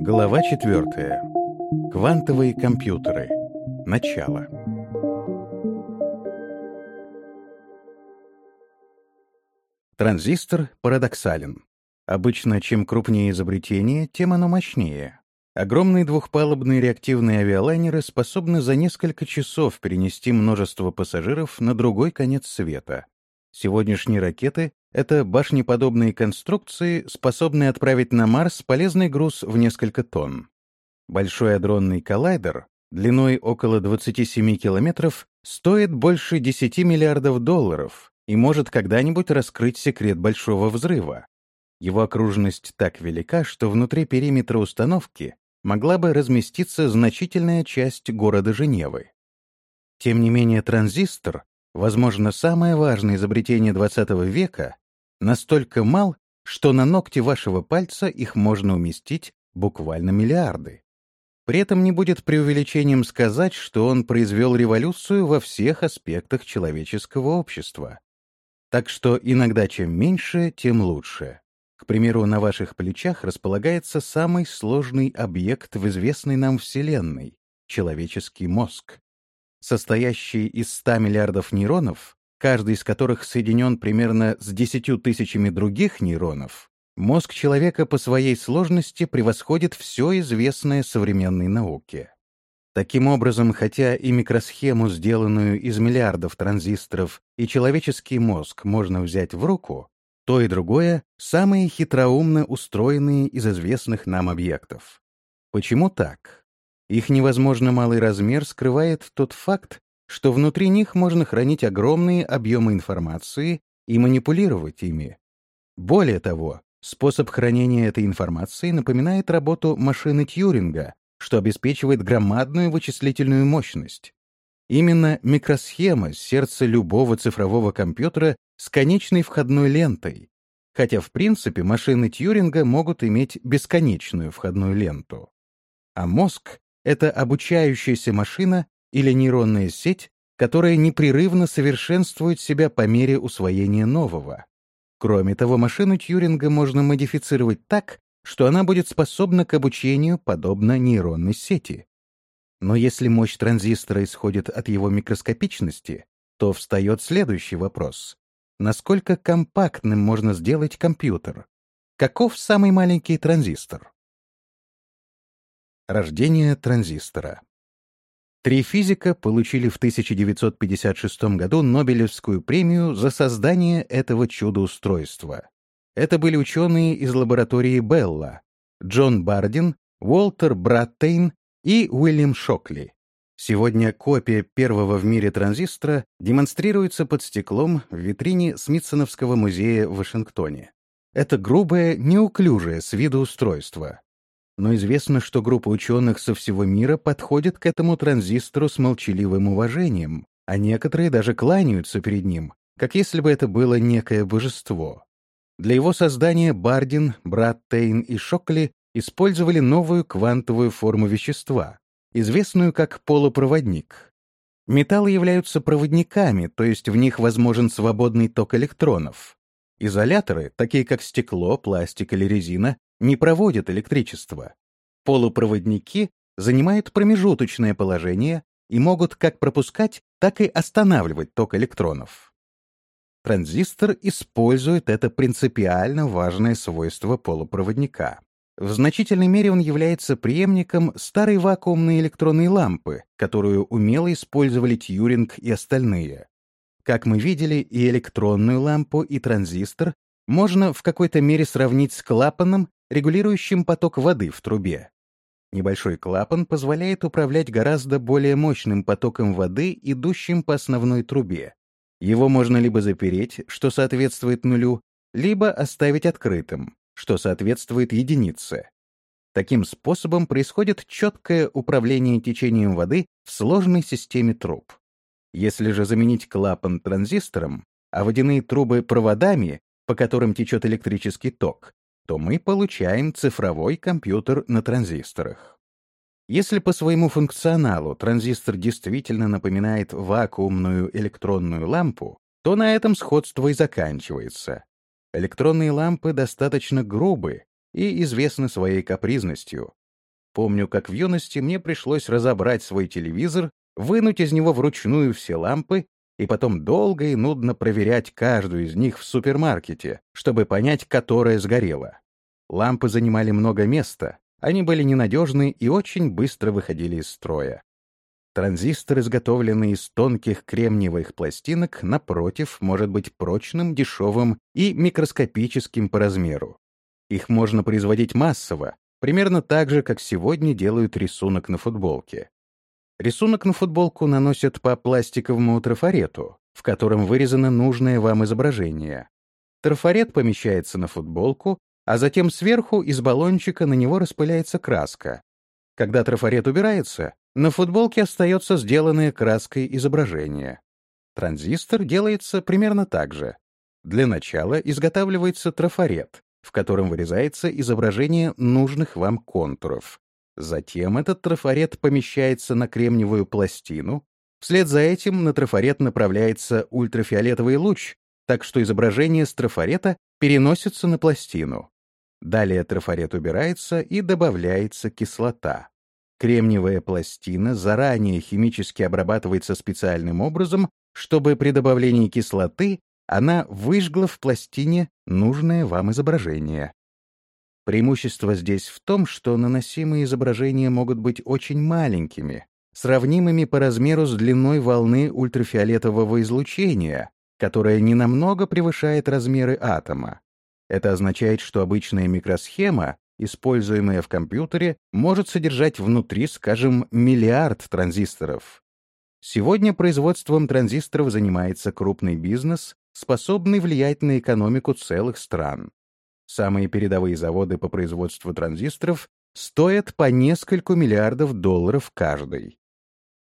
Глава 4. Квантовые компьютеры. Начало. Транзистор парадоксален. Обычно, чем крупнее изобретение, тем оно мощнее. Огромные двухпалубные реактивные авиалайнеры способны за несколько часов перенести множество пассажиров на другой конец света. Сегодняшние ракеты — это башнеподобные конструкции, способные отправить на Марс полезный груз в несколько тонн. Большой адронный коллайдер длиной около 27 километров стоит больше 10 миллиардов долларов и может когда-нибудь раскрыть секрет Большого взрыва. Его окружность так велика, что внутри периметра установки могла бы разместиться значительная часть города Женевы. Тем не менее, транзистор возможно, самое важное изобретение XX века, настолько мал, что на ногте вашего пальца их можно уместить буквально миллиарды. При этом не будет преувеличением сказать, что он произвел революцию во всех аспектах человеческого общества. Так что иногда чем меньше, тем лучше. К примеру, на ваших плечах располагается самый сложный объект в известной нам Вселенной — человеческий мозг состоящий из 100 миллиардов нейронов, каждый из которых соединен примерно с 10 тысячами других нейронов, мозг человека по своей сложности превосходит все известное современной науке. Таким образом, хотя и микросхему, сделанную из миллиардов транзисторов, и человеческий мозг можно взять в руку, то и другое — самые хитроумно устроенные из известных нам объектов. Почему так? Их невозможно малый размер скрывает тот факт, что внутри них можно хранить огромные объемы информации и манипулировать ими. Более того, способ хранения этой информации напоминает работу машины Тьюринга, что обеспечивает громадную вычислительную мощность. Именно микросхема — сердце любого цифрового компьютера с конечной входной лентой, хотя в принципе машины Тьюринга могут иметь бесконечную входную ленту. А мозг это обучающаяся машина или нейронная сеть, которая непрерывно совершенствует себя по мере усвоения нового. Кроме того, машину Тьюринга можно модифицировать так, что она будет способна к обучению подобно нейронной сети. Но если мощь транзистора исходит от его микроскопичности, то встает следующий вопрос. Насколько компактным можно сделать компьютер? Каков самый маленький транзистор? Рождение транзистора. Три физика получили в 1956 году Нобелевскую премию за создание этого чудо-устройства. Это были ученые из лаборатории Белла, Джон Бардин, Уолтер Браттейн и Уильям Шокли. Сегодня копия первого в мире транзистора демонстрируется под стеклом в витрине Смитсоновского музея в Вашингтоне. Это грубое, неуклюжее с виду устройство но известно, что группа ученых со всего мира подходит к этому транзистору с молчаливым уважением, а некоторые даже кланяются перед ним, как если бы это было некое божество. Для его создания Бардин, Браттейн и Шокли использовали новую квантовую форму вещества, известную как полупроводник. Металлы являются проводниками, то есть в них возможен свободный ток электронов. Изоляторы, такие как стекло, пластик или резина, не проводят электричество. Полупроводники занимают промежуточное положение и могут как пропускать, так и останавливать ток электронов. Транзистор использует это принципиально важное свойство полупроводника. В значительной мере он является преемником старой вакуумной электронной лампы, которую умело использовали Тьюринг и остальные. Как мы видели, и электронную лампу, и транзистор можно в какой-то мере сравнить с клапаном, регулирующим поток воды в трубе. Небольшой клапан позволяет управлять гораздо более мощным потоком воды, идущим по основной трубе. Его можно либо запереть, что соответствует нулю, либо оставить открытым, что соответствует единице. Таким способом происходит четкое управление течением воды в сложной системе труб. Если же заменить клапан транзистором, а водяные трубы проводами, по которым течет электрический ток, то мы получаем цифровой компьютер на транзисторах. Если по своему функционалу транзистор действительно напоминает вакуумную электронную лампу, то на этом сходство и заканчивается. Электронные лампы достаточно грубы и известны своей капризностью. Помню, как в юности мне пришлось разобрать свой телевизор, вынуть из него вручную все лампы и потом долго и нудно проверять каждую из них в супермаркете, чтобы понять, которая сгорела. Лампы занимали много места, они были ненадежны и очень быстро выходили из строя. Транзистор, изготовленный из тонких кремниевых пластинок, напротив, может быть прочным, дешевым и микроскопическим по размеру. Их можно производить массово, примерно так же, как сегодня делают рисунок на футболке. Рисунок на футболку наносят по пластиковому трафарету, в котором вырезано нужное вам изображение. Трафарет помещается на футболку, а затем сверху из баллончика на него распыляется краска. Когда трафарет убирается, на футболке остается сделанное краской изображение. Транзистор делается примерно так же. Для начала изготавливается трафарет, в котором вырезается изображение нужных вам контуров. Затем этот трафарет помещается на кремниевую пластину. Вслед за этим на трафарет направляется ультрафиолетовый луч, так что изображение с трафарета переносится на пластину. Далее трафарет убирается и добавляется кислота. Кремниевая пластина заранее химически обрабатывается специальным образом, чтобы при добавлении кислоты она выжгла в пластине нужное вам изображение. Преимущество здесь в том, что наносимые изображения могут быть очень маленькими, сравнимыми по размеру с длиной волны ультрафиолетового излучения, которая ненамного превышает размеры атома. Это означает, что обычная микросхема используемая в компьютере, может содержать внутри, скажем, миллиард транзисторов. Сегодня производством транзисторов занимается крупный бизнес, способный влиять на экономику целых стран. Самые передовые заводы по производству транзисторов стоят по нескольку миллиардов долларов каждый.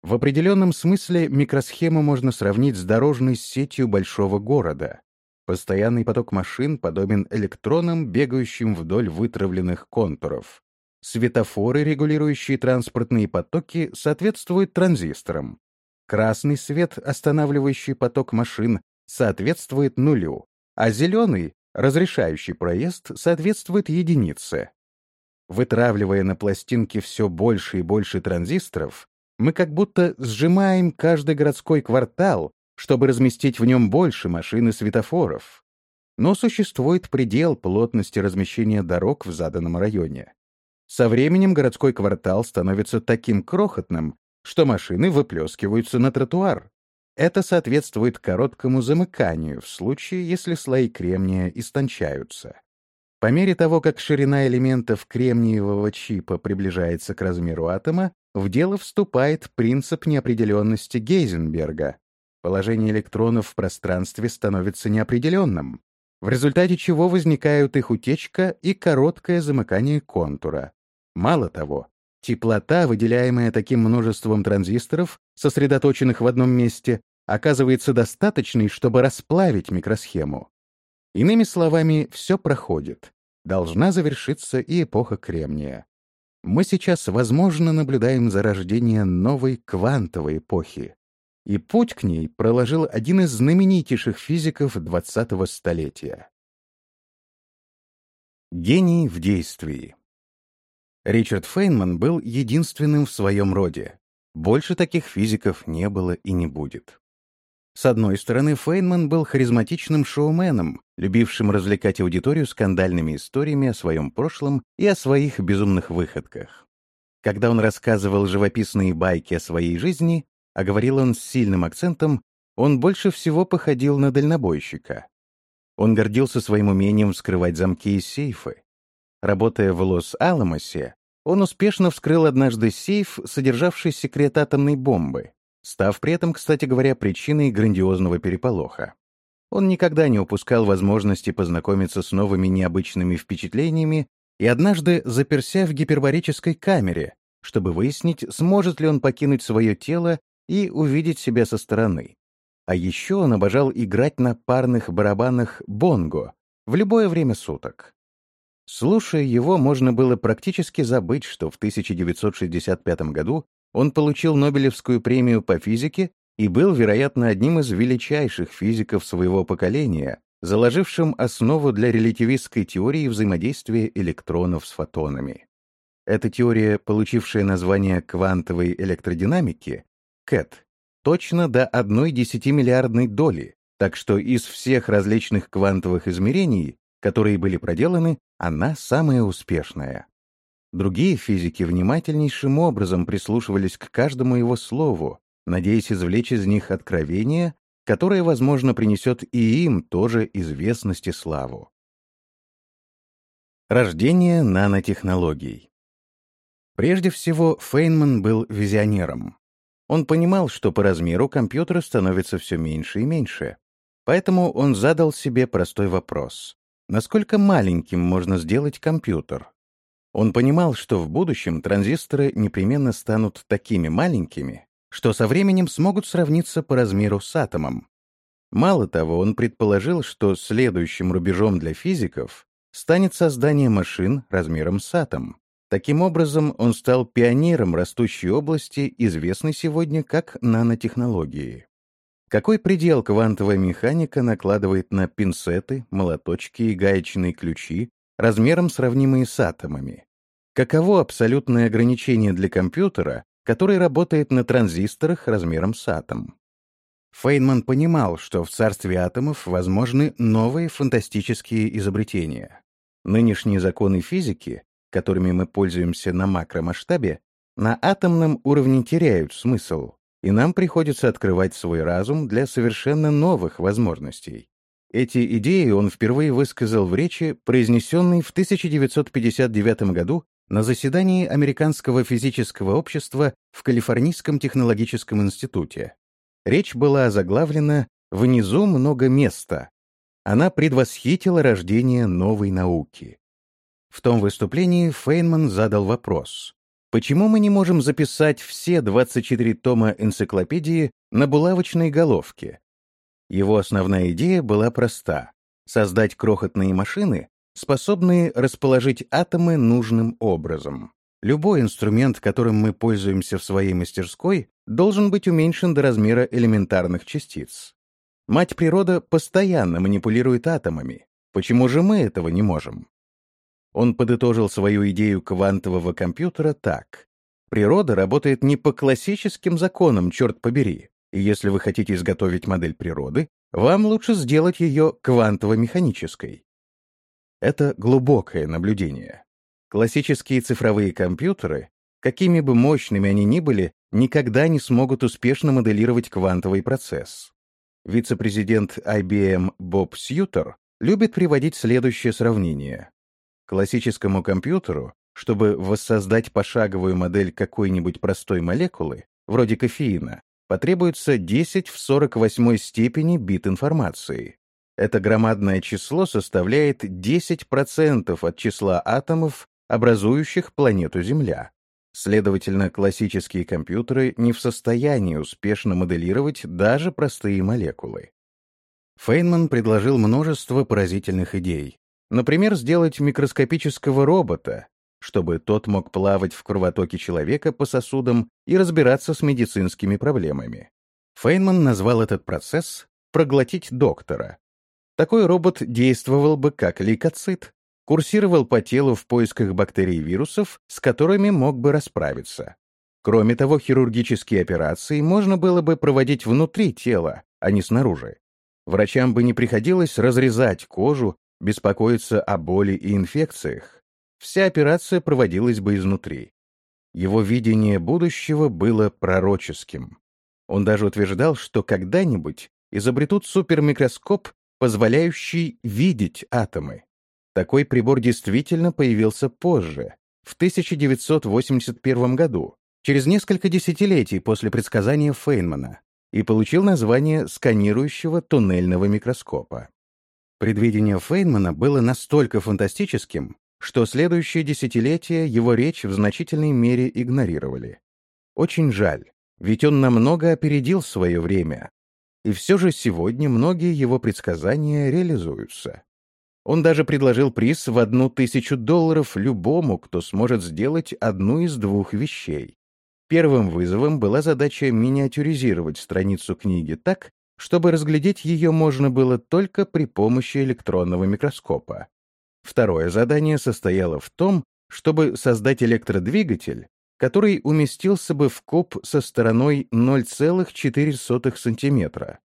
В определенном смысле микросхему можно сравнить с дорожной сетью большого города. Постоянный поток машин подобен электронам, бегающим вдоль вытравленных контуров. Светофоры, регулирующие транспортные потоки, соответствуют транзисторам. Красный свет, останавливающий поток машин, соответствует нулю, а зеленый, разрешающий проезд, соответствует единице. Вытравливая на пластинке все больше и больше транзисторов, мы как будто сжимаем каждый городской квартал, чтобы разместить в нем больше машин и светофоров. Но существует предел плотности размещения дорог в заданном районе. Со временем городской квартал становится таким крохотным, что машины выплескиваются на тротуар. Это соответствует короткому замыканию в случае, если слои кремния истончаются. По мере того, как ширина элементов кремниевого чипа приближается к размеру атома, в дело вступает принцип неопределенности Гейзенберга, Положение электронов в пространстве становится неопределенным, в результате чего возникают их утечка и короткое замыкание контура. Мало того, теплота, выделяемая таким множеством транзисторов, сосредоточенных в одном месте, оказывается достаточной, чтобы расплавить микросхему. Иными словами, все проходит. Должна завершиться и эпоха кремния. Мы сейчас, возможно, наблюдаем зарождение новой квантовой эпохи и путь к ней проложил один из знаменитейших физиков 20-го столетия. Гений в действии Ричард Фейнман был единственным в своем роде. Больше таких физиков не было и не будет. С одной стороны, Фейнман был харизматичным шоуменом, любившим развлекать аудиторию скандальными историями о своем прошлом и о своих безумных выходках. Когда он рассказывал живописные байки о своей жизни, а говорил он с сильным акцентом, он больше всего походил на дальнобойщика. Он гордился своим умением вскрывать замки и сейфы. Работая в Лос-Аламосе, он успешно вскрыл однажды сейф, содержавший секрет атомной бомбы, став при этом, кстати говоря, причиной грандиозного переполоха. Он никогда не упускал возможности познакомиться с новыми необычными впечатлениями и однажды заперся в гипербарической камере, чтобы выяснить, сможет ли он покинуть свое тело и увидеть себя со стороны. А еще он обожал играть на парных барабанах бонго в любое время суток. Слушая его, можно было практически забыть, что в 1965 году он получил Нобелевскую премию по физике и был, вероятно, одним из величайших физиков своего поколения, заложившим основу для релятивистской теории взаимодействия электронов с фотонами. Эта теория, получившая название квантовой электродинамики, КЭТ, точно до одной десятимиллиардной доли, так что из всех различных квантовых измерений, которые были проделаны, она самая успешная. Другие физики внимательнейшим образом прислушивались к каждому его слову, надеясь извлечь из них откровение, которое, возможно, принесет и им тоже известность и славу. Рождение нанотехнологий Прежде всего, Фейнман был визионером. Он понимал, что по размеру компьютер становится все меньше и меньше. Поэтому он задал себе простой вопрос. Насколько маленьким можно сделать компьютер? Он понимал, что в будущем транзисторы непременно станут такими маленькими, что со временем смогут сравниться по размеру с атомом. Мало того, он предположил, что следующим рубежом для физиков станет создание машин размером с атом. Таким образом, он стал пионером растущей области, известной сегодня как нанотехнологии. Какой предел квантовая механика накладывает на пинцеты, молоточки и гаечные ключи, размером сравнимые с атомами? Каково абсолютное ограничение для компьютера, который работает на транзисторах размером с атом? Фейнман понимал, что в царстве атомов возможны новые фантастические изобретения. Нынешние законы физики которыми мы пользуемся на макромасштабе, на атомном уровне теряют смысл, и нам приходится открывать свой разум для совершенно новых возможностей. Эти идеи он впервые высказал в речи, произнесенной в 1959 году на заседании Американского физического общества в Калифорнийском технологическом институте. Речь была озаглавлена «Внизу много места». Она предвосхитила рождение новой науки. В том выступлении Фейнман задал вопрос. Почему мы не можем записать все 24 тома энциклопедии на булавочной головке? Его основная идея была проста — создать крохотные машины, способные расположить атомы нужным образом. Любой инструмент, которым мы пользуемся в своей мастерской, должен быть уменьшен до размера элементарных частиц. Мать природа постоянно манипулирует атомами. Почему же мы этого не можем? Он подытожил свою идею квантового компьютера так. Природа работает не по классическим законам, черт побери. И если вы хотите изготовить модель природы, вам лучше сделать ее квантово-механической. Это глубокое наблюдение. Классические цифровые компьютеры, какими бы мощными они ни были, никогда не смогут успешно моделировать квантовый процесс. Вице-президент IBM Боб Сьютер любит приводить следующее сравнение. Классическому компьютеру, чтобы воссоздать пошаговую модель какой-нибудь простой молекулы, вроде кофеина, потребуется 10 в 48 степени бит информации. Это громадное число составляет 10% от числа атомов, образующих планету Земля. Следовательно, классические компьютеры не в состоянии успешно моделировать даже простые молекулы. Фейнман предложил множество поразительных идей, Например, сделать микроскопического робота, чтобы тот мог плавать в кровотоке человека по сосудам и разбираться с медицинскими проблемами. Фейнман назвал этот процесс «проглотить доктора». Такой робот действовал бы как лейкоцит, курсировал по телу в поисках бактерий и вирусов, с которыми мог бы расправиться. Кроме того, хирургические операции можно было бы проводить внутри тела, а не снаружи. Врачам бы не приходилось разрезать кожу беспокоиться о боли и инфекциях, вся операция проводилась бы изнутри. Его видение будущего было пророческим. Он даже утверждал, что когда-нибудь изобретут супермикроскоп, позволяющий видеть атомы. Такой прибор действительно появился позже, в 1981 году, через несколько десятилетий после предсказания Фейнмана, и получил название сканирующего туннельного микроскопа. Предвидение Фейнмана было настолько фантастическим, что следующие десятилетия его речь в значительной мере игнорировали. Очень жаль, ведь он намного опередил свое время. И все же сегодня многие его предсказания реализуются. Он даже предложил приз в одну тысячу долларов любому, кто сможет сделать одну из двух вещей. Первым вызовом была задача миниатюризировать страницу книги так, чтобы разглядеть ее можно было только при помощи электронного микроскопа. Второе задание состояло в том, чтобы создать электродвигатель, который уместился бы в куб со стороной 0,4 см.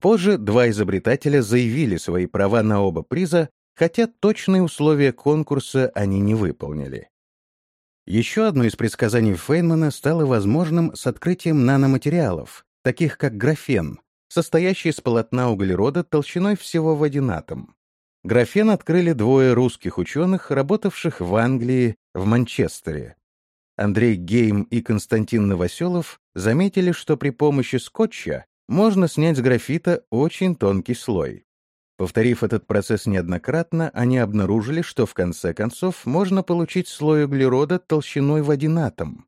Позже два изобретателя заявили свои права на оба приза, хотя точные условия конкурса они не выполнили. Еще одно из предсказаний Фейнмана стало возможным с открытием наноматериалов, таких как графен, состоящий из полотна углерода толщиной всего в один атом. Графен открыли двое русских ученых, работавших в Англии, в Манчестере. Андрей Гейм и Константин Новоселов заметили, что при помощи скотча можно снять с графита очень тонкий слой. Повторив этот процесс неоднократно, они обнаружили, что в конце концов можно получить слой углерода толщиной в один атом.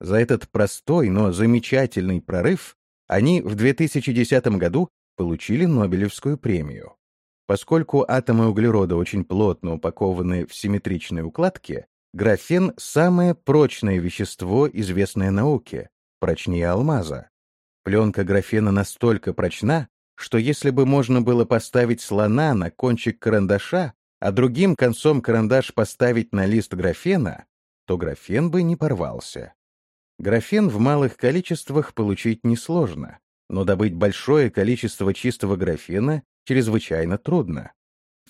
За этот простой, но замечательный прорыв они в 2010 году получили Нобелевскую премию. Поскольку атомы углерода очень плотно упакованы в симметричной укладке, графен — самое прочное вещество, известное науке, прочнее алмаза. Пленка графена настолько прочна, что если бы можно было поставить слона на кончик карандаша, а другим концом карандаш поставить на лист графена, то графен бы не порвался. Графен в малых количествах получить несложно, но добыть большое количество чистого графена чрезвычайно трудно.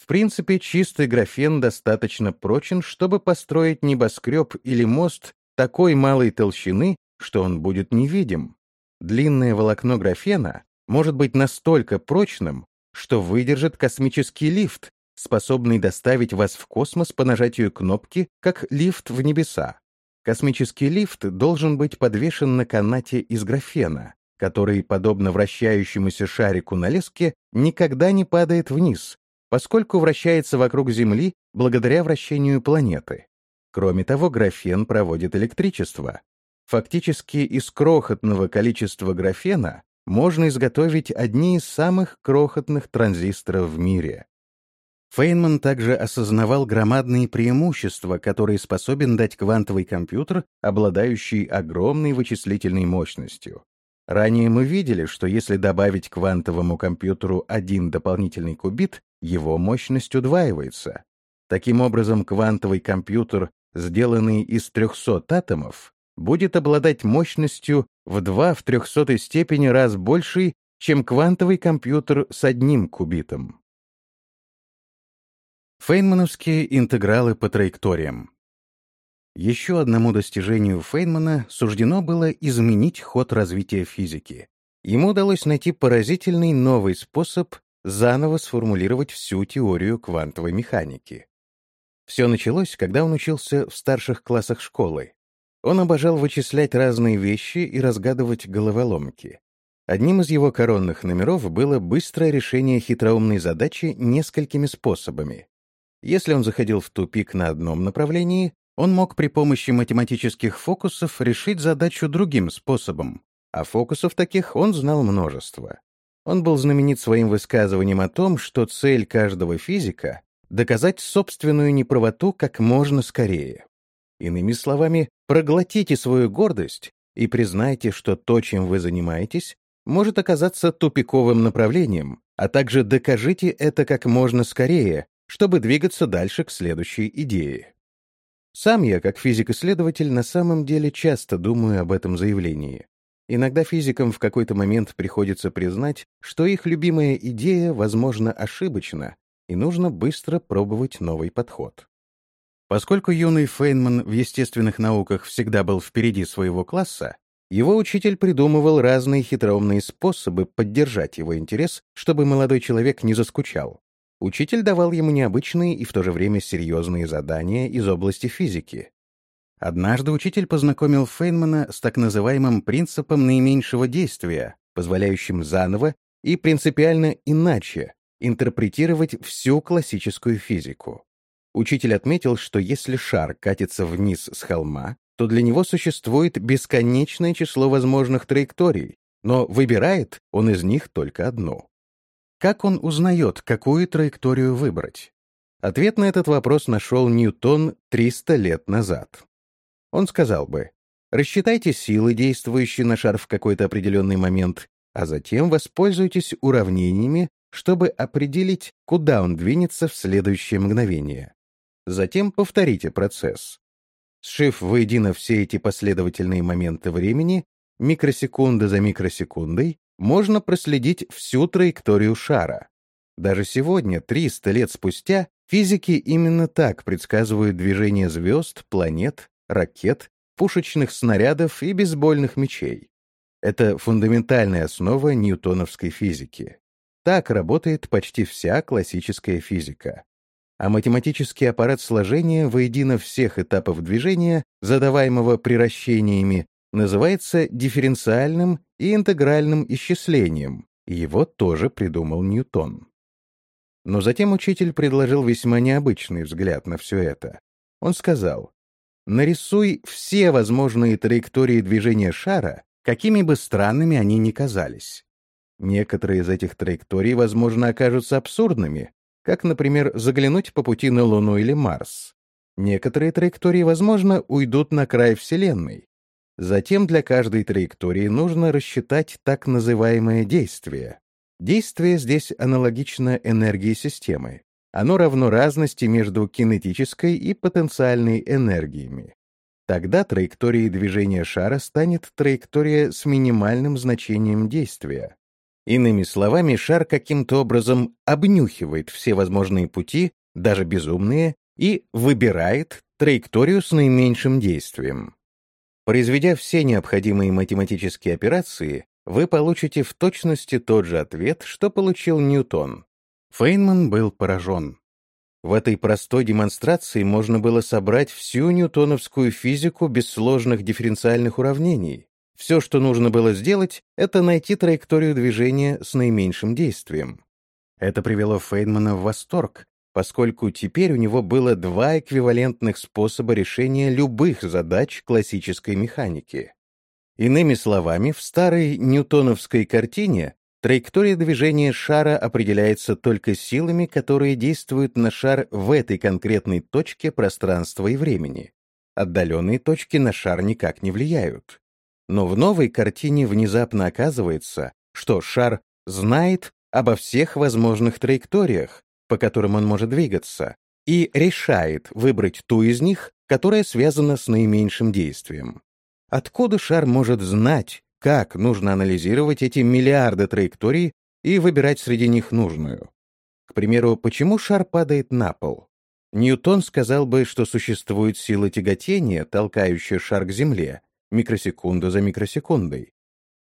В принципе, чистый графен достаточно прочен, чтобы построить небоскреб или мост такой малой толщины, что он будет невидим. Длинное волокно графена может быть настолько прочным, что выдержит космический лифт, способный доставить вас в космос по нажатию кнопки, как лифт в небеса. Космический лифт должен быть подвешен на канате из графена, который, подобно вращающемуся шарику на леске, никогда не падает вниз, поскольку вращается вокруг Земли благодаря вращению планеты. Кроме того, графен проводит электричество. Фактически из крохотного количества графена можно изготовить одни из самых крохотных транзисторов в мире. Фейнман также осознавал громадные преимущества, которые способен дать квантовый компьютер, обладающий огромной вычислительной мощностью. Ранее мы видели, что если добавить квантовому компьютеру один дополнительный кубит, его мощность удваивается. Таким образом, квантовый компьютер, сделанный из 300 атомов, будет обладать мощностью в 2 в 300 степени раз большей, чем квантовый компьютер с одним кубитом. Фейнмановские интегралы по траекториям еще одному достижению Фейнмана суждено было изменить ход развития физики. Ему удалось найти поразительный новый способ заново сформулировать всю теорию квантовой механики. Все началось, когда он учился в старших классах школы. Он обожал вычислять разные вещи и разгадывать головоломки. Одним из его коронных номеров было быстрое решение хитроумной задачи несколькими способами. Если он заходил в тупик на одном направлении, он мог при помощи математических фокусов решить задачу другим способом, а фокусов таких он знал множество. Он был знаменит своим высказыванием о том, что цель каждого физика — доказать собственную неправоту как можно скорее. Иными словами, проглотите свою гордость и признайте, что то, чем вы занимаетесь, может оказаться тупиковым направлением, а также докажите это как можно скорее, чтобы двигаться дальше к следующей идее. Сам я, как физик-исследователь, на самом деле часто думаю об этом заявлении. Иногда физикам в какой-то момент приходится признать, что их любимая идея, возможно, ошибочна, и нужно быстро пробовать новый подход. Поскольку юный Фейнман в естественных науках всегда был впереди своего класса, его учитель придумывал разные хитроумные способы поддержать его интерес, чтобы молодой человек не заскучал. Учитель давал ему необычные и в то же время серьезные задания из области физики. Однажды учитель познакомил Фейнмана с так называемым принципом наименьшего действия, позволяющим заново и принципиально иначе интерпретировать всю классическую физику. Учитель отметил, что если шар катится вниз с холма, то для него существует бесконечное число возможных траекторий, но выбирает он из них только одну. Как он узнает, какую траекторию выбрать? Ответ на этот вопрос нашел Ньютон 300 лет назад. Он сказал бы, рассчитайте силы, действующие на шар в какой-то определенный момент, а затем воспользуйтесь уравнениями, чтобы определить, куда он двинется в следующее мгновение. Затем повторите процесс. Сшив воедино все эти последовательные моменты времени, микросекунда за микросекундой, можно проследить всю траекторию шара. Даже сегодня, 300 лет спустя, физики именно так предсказывают движение звезд, планет, ракет, пушечных снарядов и бейсбольных мечей. Это фундаментальная основа ньютоновской физики. Так работает почти вся классическая физика. А математический аппарат сложения воедино всех этапов движения, задаваемого приращениями, называется дифференциальным и интегральным исчислением, его тоже придумал Ньютон. Но затем учитель предложил весьма необычный взгляд на все это. Он сказал, «Нарисуй все возможные траектории движения шара, какими бы странными они ни казались. Некоторые из этих траекторий, возможно, окажутся абсурдными, как, например, заглянуть по пути на Луну или Марс. Некоторые траектории, возможно, уйдут на край Вселенной. Затем для каждой траектории нужно рассчитать так называемое действие. Действие здесь аналогично энергии системы. Оно равно разности между кинетической и потенциальной энергиями. Тогда траекторией движения шара станет траектория с минимальным значением действия. Иными словами, шар каким-то образом обнюхивает все возможные пути, даже безумные, и выбирает траекторию с наименьшим действием. Произведя все необходимые математические операции, вы получите в точности тот же ответ, что получил Ньютон. Фейнман был поражен. В этой простой демонстрации можно было собрать всю ньютоновскую физику без сложных дифференциальных уравнений. Все, что нужно было сделать, это найти траекторию движения с наименьшим действием. Это привело Фейнмана в восторг, поскольку теперь у него было два эквивалентных способа решения любых задач классической механики. Иными словами, в старой ньютоновской картине Траектория движения шара определяется только силами, которые действуют на шар в этой конкретной точке пространства и времени. Отдаленные точки на шар никак не влияют. Но в новой картине внезапно оказывается, что шар знает обо всех возможных траекториях, по которым он может двигаться, и решает выбрать ту из них, которая связана с наименьшим действием. Откуда шар может знать, как нужно анализировать эти миллиарды траекторий и выбирать среди них нужную. К примеру, почему шар падает на пол? Ньютон сказал бы, что существует сила тяготения, толкающая шар к Земле, микросекунда за микросекундой.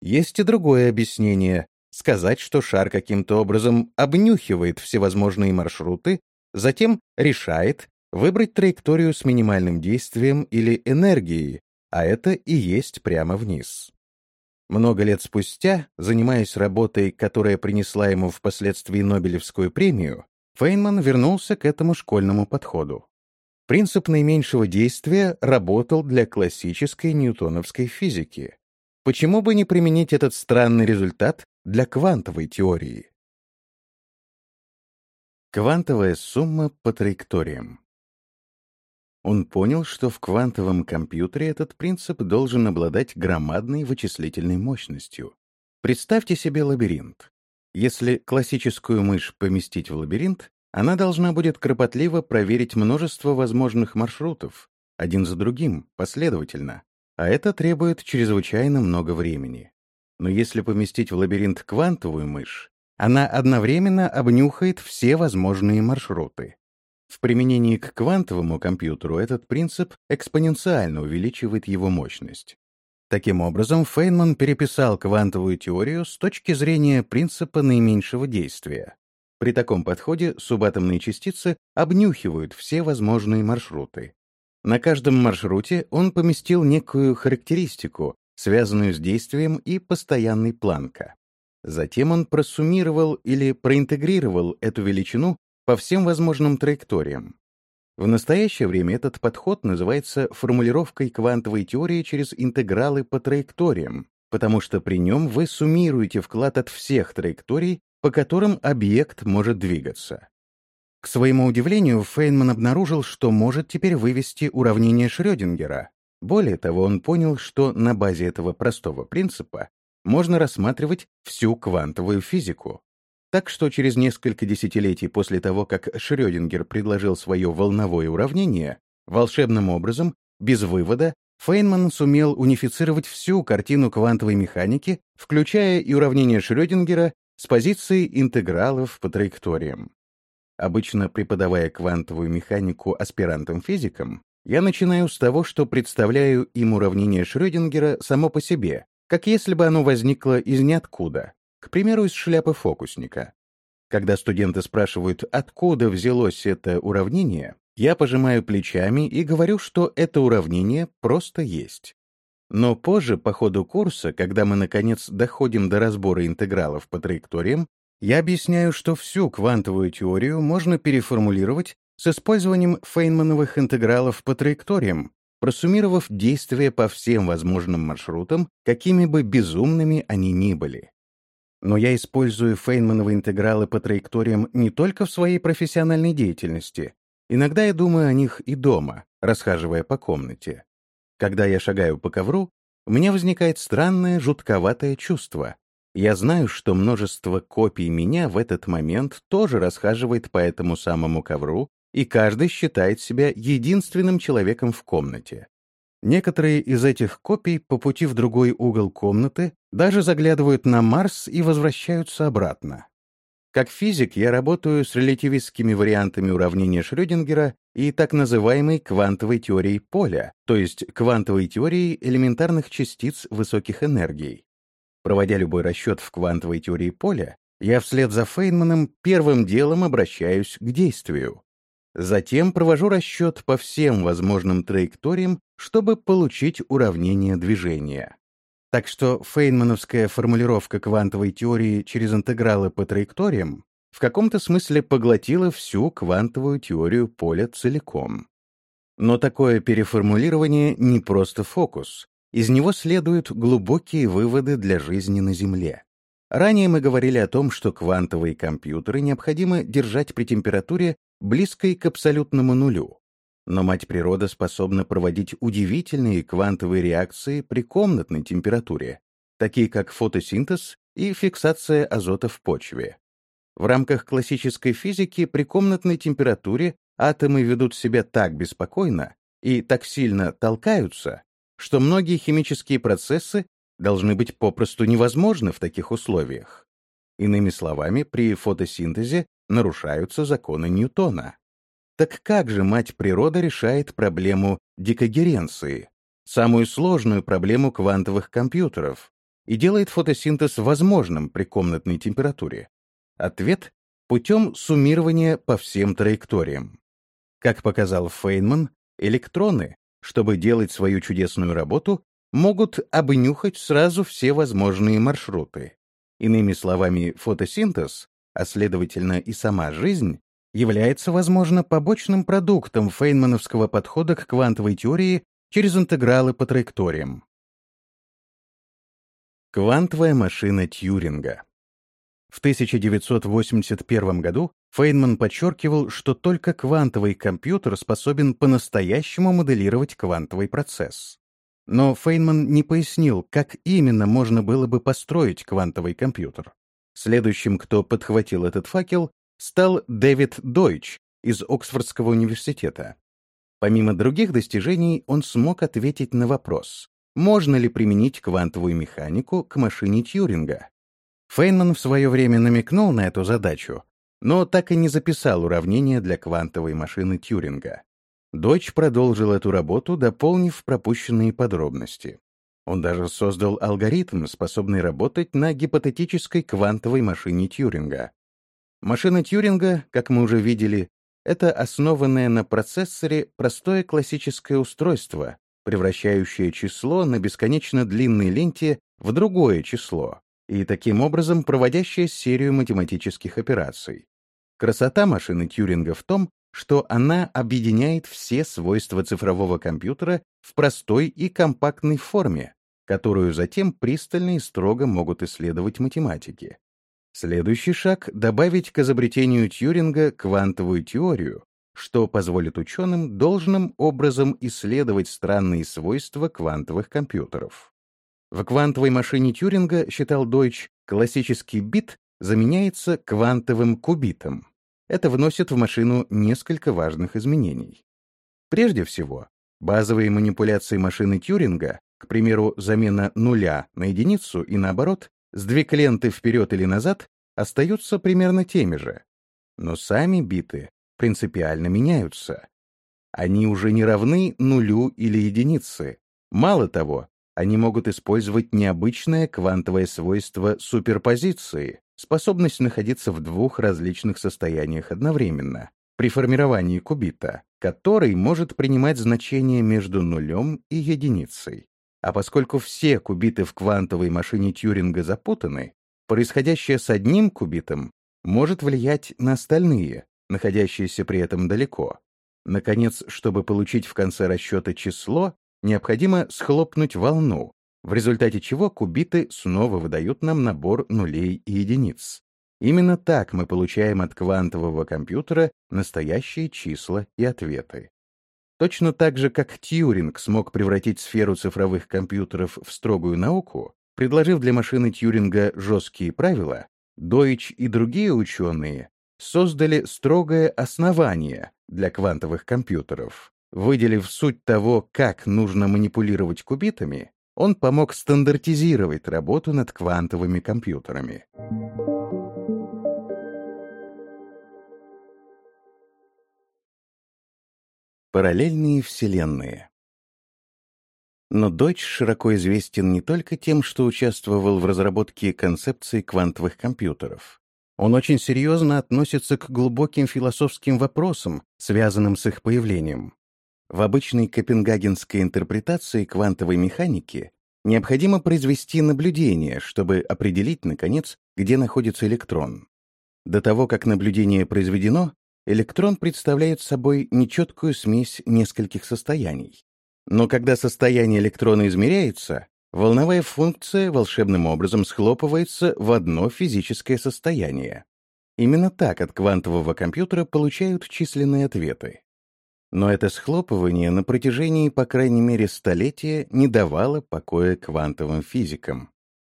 Есть и другое объяснение — сказать, что шар каким-то образом обнюхивает всевозможные маршруты, затем решает выбрать траекторию с минимальным действием или энергией, а это и есть прямо вниз. Много лет спустя, занимаясь работой, которая принесла ему впоследствии Нобелевскую премию, Фейнман вернулся к этому школьному подходу. Принцип наименьшего действия работал для классической ньютоновской физики. Почему бы не применить этот странный результат для квантовой теории? Квантовая сумма по траекториям он понял, что в квантовом компьютере этот принцип должен обладать громадной вычислительной мощностью. Представьте себе лабиринт. Если классическую мышь поместить в лабиринт, она должна будет кропотливо проверить множество возможных маршрутов, один за другим, последовательно, а это требует чрезвычайно много времени. Но если поместить в лабиринт квантовую мышь, она одновременно обнюхает все возможные маршруты. В применении к квантовому компьютеру этот принцип экспоненциально увеличивает его мощность. Таким образом, Фейнман переписал квантовую теорию с точки зрения принципа наименьшего действия. При таком подходе субатомные частицы обнюхивают все возможные маршруты. На каждом маршруте он поместил некую характеристику, связанную с действием и постоянной планка. Затем он просуммировал или проинтегрировал эту величину по всем возможным траекториям. В настоящее время этот подход называется формулировкой квантовой теории через интегралы по траекториям, потому что при нем вы суммируете вклад от всех траекторий, по которым объект может двигаться. К своему удивлению, Фейнман обнаружил, что может теперь вывести уравнение Шрёдингера. Более того, он понял, что на базе этого простого принципа можно рассматривать всю квантовую физику. Так что через несколько десятилетий после того, как Шрёдингер предложил свое волновое уравнение, волшебным образом, без вывода, Фейнман сумел унифицировать всю картину квантовой механики, включая и уравнение Шрёдингера с позиции интегралов по траекториям. Обычно преподавая квантовую механику аспирантам-физикам, я начинаю с того, что представляю им уравнение Шрёдингера само по себе, как если бы оно возникло из ниоткуда, к примеру, из шляпы фокусника. Когда студенты спрашивают, откуда взялось это уравнение, я пожимаю плечами и говорю, что это уравнение просто есть. Но позже, по ходу курса, когда мы, наконец, доходим до разбора интегралов по траекториям, я объясняю, что всю квантовую теорию можно переформулировать с использованием фейнмановых интегралов по траекториям, просуммировав действия по всем возможным маршрутам, какими бы безумными они ни были. Но я использую фейнмановые интегралы по траекториям не только в своей профессиональной деятельности. Иногда я думаю о них и дома, расхаживая по комнате. Когда я шагаю по ковру, у меня возникает странное, жутковатое чувство. Я знаю, что множество копий меня в этот момент тоже расхаживает по этому самому ковру, и каждый считает себя единственным человеком в комнате. Некоторые из этих копий по пути в другой угол комнаты даже заглядывают на Марс и возвращаются обратно. Как физик я работаю с релятивистскими вариантами уравнения Шрёдингера и так называемой квантовой теорией поля, то есть квантовой теорией элементарных частиц высоких энергий. Проводя любой расчет в квантовой теории поля, я вслед за Фейнманом первым делом обращаюсь к действию. Затем провожу расчет по всем возможным траекториям, чтобы получить уравнение движения. Так что фейнмановская формулировка квантовой теории через интегралы по траекториям в каком-то смысле поглотила всю квантовую теорию поля целиком. Но такое переформулирование не просто фокус. Из него следуют глубокие выводы для жизни на Земле. Ранее мы говорили о том, что квантовые компьютеры необходимо держать при температуре близкой к абсолютному нулю. Но мать природа способна проводить удивительные квантовые реакции при комнатной температуре, такие как фотосинтез и фиксация азота в почве. В рамках классической физики при комнатной температуре атомы ведут себя так беспокойно и так сильно толкаются, что многие химические процессы должны быть попросту невозможны в таких условиях. Иными словами, при фотосинтезе нарушаются законы Ньютона. Так как же мать природа решает проблему декогеренции, самую сложную проблему квантовых компьютеров, и делает фотосинтез возможным при комнатной температуре? Ответ — путем суммирования по всем траекториям. Как показал Фейнман, электроны, чтобы делать свою чудесную работу, могут обнюхать сразу все возможные маршруты. Иными словами, фотосинтез а следовательно и сама жизнь, является, возможно, побочным продуктом фейнмановского подхода к квантовой теории через интегралы по траекториям. Квантовая машина Тьюринга В 1981 году Фейнман подчеркивал, что только квантовый компьютер способен по-настоящему моделировать квантовый процесс. Но Фейнман не пояснил, как именно можно было бы построить квантовый компьютер. Следующим, кто подхватил этот факел, стал Дэвид Дойч из Оксфордского университета. Помимо других достижений, он смог ответить на вопрос, можно ли применить квантовую механику к машине Тьюринга. Фейнман в свое время намекнул на эту задачу, но так и не записал уравнение для квантовой машины Тьюринга. Дойч продолжил эту работу, дополнив пропущенные подробности. Он даже создал алгоритм, способный работать на гипотетической квантовой машине Тьюринга. Машина Тьюринга, как мы уже видели, это основанное на процессоре простое классическое устройство, превращающее число на бесконечно длинной ленте в другое число и таким образом проводящее серию математических операций. Красота машины Тьюринга в том, что она объединяет все свойства цифрового компьютера в простой и компактной форме, которую затем пристально и строго могут исследовать математики. Следующий шаг — добавить к изобретению Тьюринга квантовую теорию, что позволит ученым должным образом исследовать странные свойства квантовых компьютеров. В квантовой машине Тьюринга, считал Дойч, классический бит заменяется квантовым кубитом. Это вносит в машину несколько важных изменений. Прежде всего, базовые манипуляции машины Тьюринга, к примеру, замена нуля на единицу и наоборот, сдвиг ленты вперед или назад, остаются примерно теми же. Но сами биты принципиально меняются. Они уже не равны нулю или единице. Мало того, они могут использовать необычное квантовое свойство суперпозиции, способность находиться в двух различных состояниях одновременно, при формировании кубита, который может принимать значение между нулем и единицей. А поскольку все кубиты в квантовой машине Тьюринга запутаны, происходящее с одним кубитом может влиять на остальные, находящиеся при этом далеко. Наконец, чтобы получить в конце расчета число, необходимо схлопнуть волну, в результате чего кубиты снова выдают нам набор нулей и единиц. Именно так мы получаем от квантового компьютера настоящие числа и ответы. Точно так же, как Тьюринг смог превратить сферу цифровых компьютеров в строгую науку, предложив для машины Тьюринга жесткие правила, Дойч и другие ученые создали строгое основание для квантовых компьютеров. Выделив суть того, как нужно манипулировать кубитами, он помог стандартизировать работу над квантовыми компьютерами. Параллельные вселенные Но Дойч широко известен не только тем, что участвовал в разработке концепции квантовых компьютеров. Он очень серьезно относится к глубоким философским вопросам, связанным с их появлением. В обычной копенгагенской интерпретации квантовой механики необходимо произвести наблюдение, чтобы определить, наконец, где находится электрон. До того, как наблюдение произведено, электрон представляет собой нечеткую смесь нескольких состояний. Но когда состояние электрона измеряется, волновая функция волшебным образом схлопывается в одно физическое состояние. Именно так от квантового компьютера получают численные ответы. Но это схлопывание на протяжении, по крайней мере, столетия не давало покоя квантовым физикам.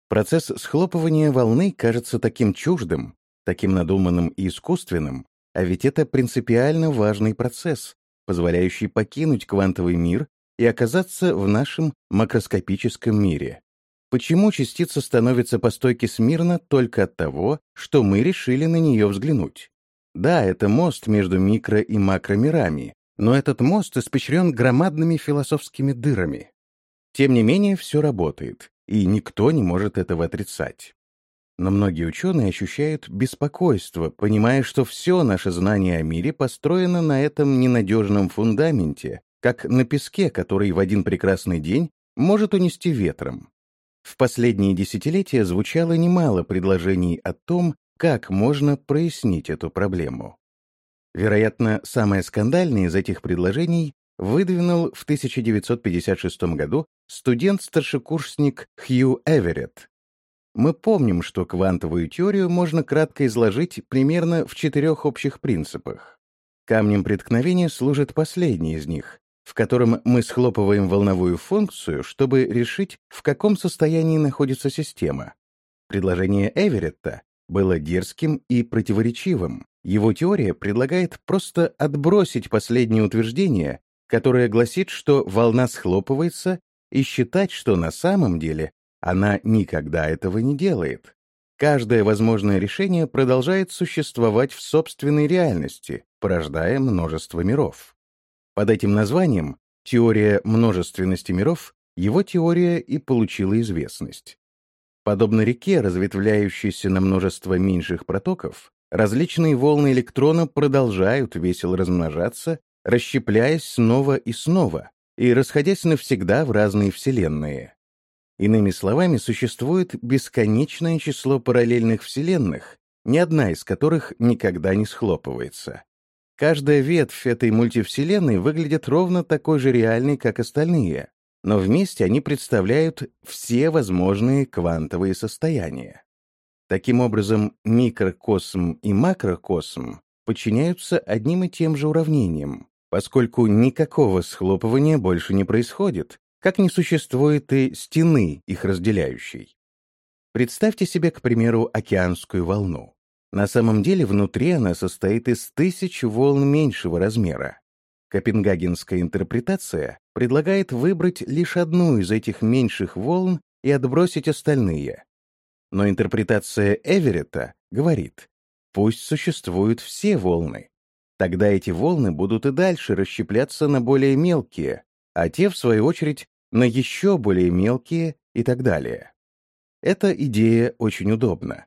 Процесс схлопывания волны кажется таким чуждым, таким надуманным и искусственным, а ведь это принципиально важный процесс, позволяющий покинуть квантовый мир и оказаться в нашем макроскопическом мире. Почему частица становится по стойке смирно только от того, что мы решили на нее взглянуть? Да, это мост между микро- и макромирами, но этот мост испещрен громадными философскими дырами. Тем не менее, все работает, и никто не может этого отрицать. Но многие ученые ощущают беспокойство, понимая, что все наше знание о мире построено на этом ненадежном фундаменте, как на песке, который в один прекрасный день может унести ветром. В последние десятилетия звучало немало предложений о том, как можно прояснить эту проблему. Вероятно, самое скандальное из этих предложений выдвинул в 1956 году студент-старшекурсник Хью Эверетт. Мы помним, что квантовую теорию можно кратко изложить примерно в четырех общих принципах. Камнем преткновения служит последний из них, в котором мы схлопываем волновую функцию, чтобы решить, в каком состоянии находится система. Предложение Эверетта было дерзким и противоречивым. Его теория предлагает просто отбросить последнее утверждение, которое гласит, что волна схлопывается, и считать, что на самом деле она никогда этого не делает. Каждое возможное решение продолжает существовать в собственной реальности, порождая множество миров. Под этим названием «теория множественности миров» его теория и получила известность. Подобно реке, разветвляющейся на множество меньших протоков, различные волны электрона продолжают весело размножаться, расщепляясь снова и снова и расходясь навсегда в разные вселенные. Иными словами, существует бесконечное число параллельных вселенных, ни одна из которых никогда не схлопывается. Каждая ветвь этой мультивселенной выглядит ровно такой же реальной, как остальные, но вместе они представляют все возможные квантовые состояния. Таким образом, микрокосм и макрокосм подчиняются одним и тем же уравнениям, поскольку никакого схлопывания больше не происходит, как не существует и стены, их разделяющей. Представьте себе, к примеру, океанскую волну. На самом деле внутри она состоит из тысяч волн меньшего размера. Копенгагенская интерпретация предлагает выбрать лишь одну из этих меньших волн и отбросить остальные. Но интерпретация Эверетта говорит, пусть существуют все волны. Тогда эти волны будут и дальше расщепляться на более мелкие, а те, в свою очередь, на еще более мелкие и так далее. Эта идея очень удобна.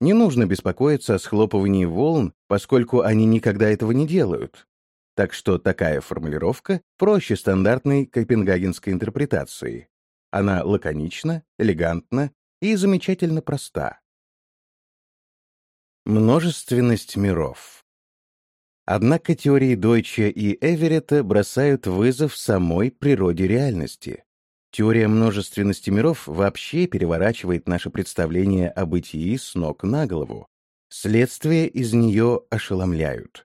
Не нужно беспокоиться о схлопывании волн, поскольку они никогда этого не делают. Так что такая формулировка проще стандартной копенгагенской интерпретации. Она лаконична, элегантна и замечательно проста. Множественность миров Однако теории Дойча и Эверетта бросают вызов самой природе реальности. Теория множественности миров вообще переворачивает наше представление о бытии с ног на голову. Следствия из нее ошеломляют.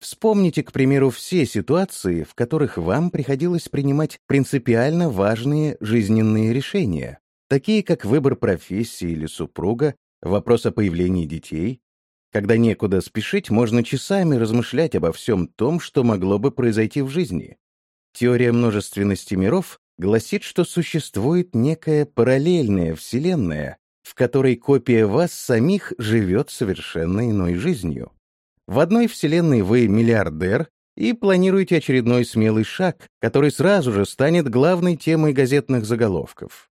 Вспомните, к примеру, все ситуации, в которых вам приходилось принимать принципиально важные жизненные решения, такие как выбор профессии или супруга, вопрос о появлении детей. Когда некуда спешить, можно часами размышлять обо всем том, что могло бы произойти в жизни. Теория множественности миров гласит, что существует некая параллельная вселенная, в которой копия вас самих живет совершенно иной жизнью. В одной вселенной вы миллиардер и планируете очередной смелый шаг, который сразу же станет главной темой газетных заголовков.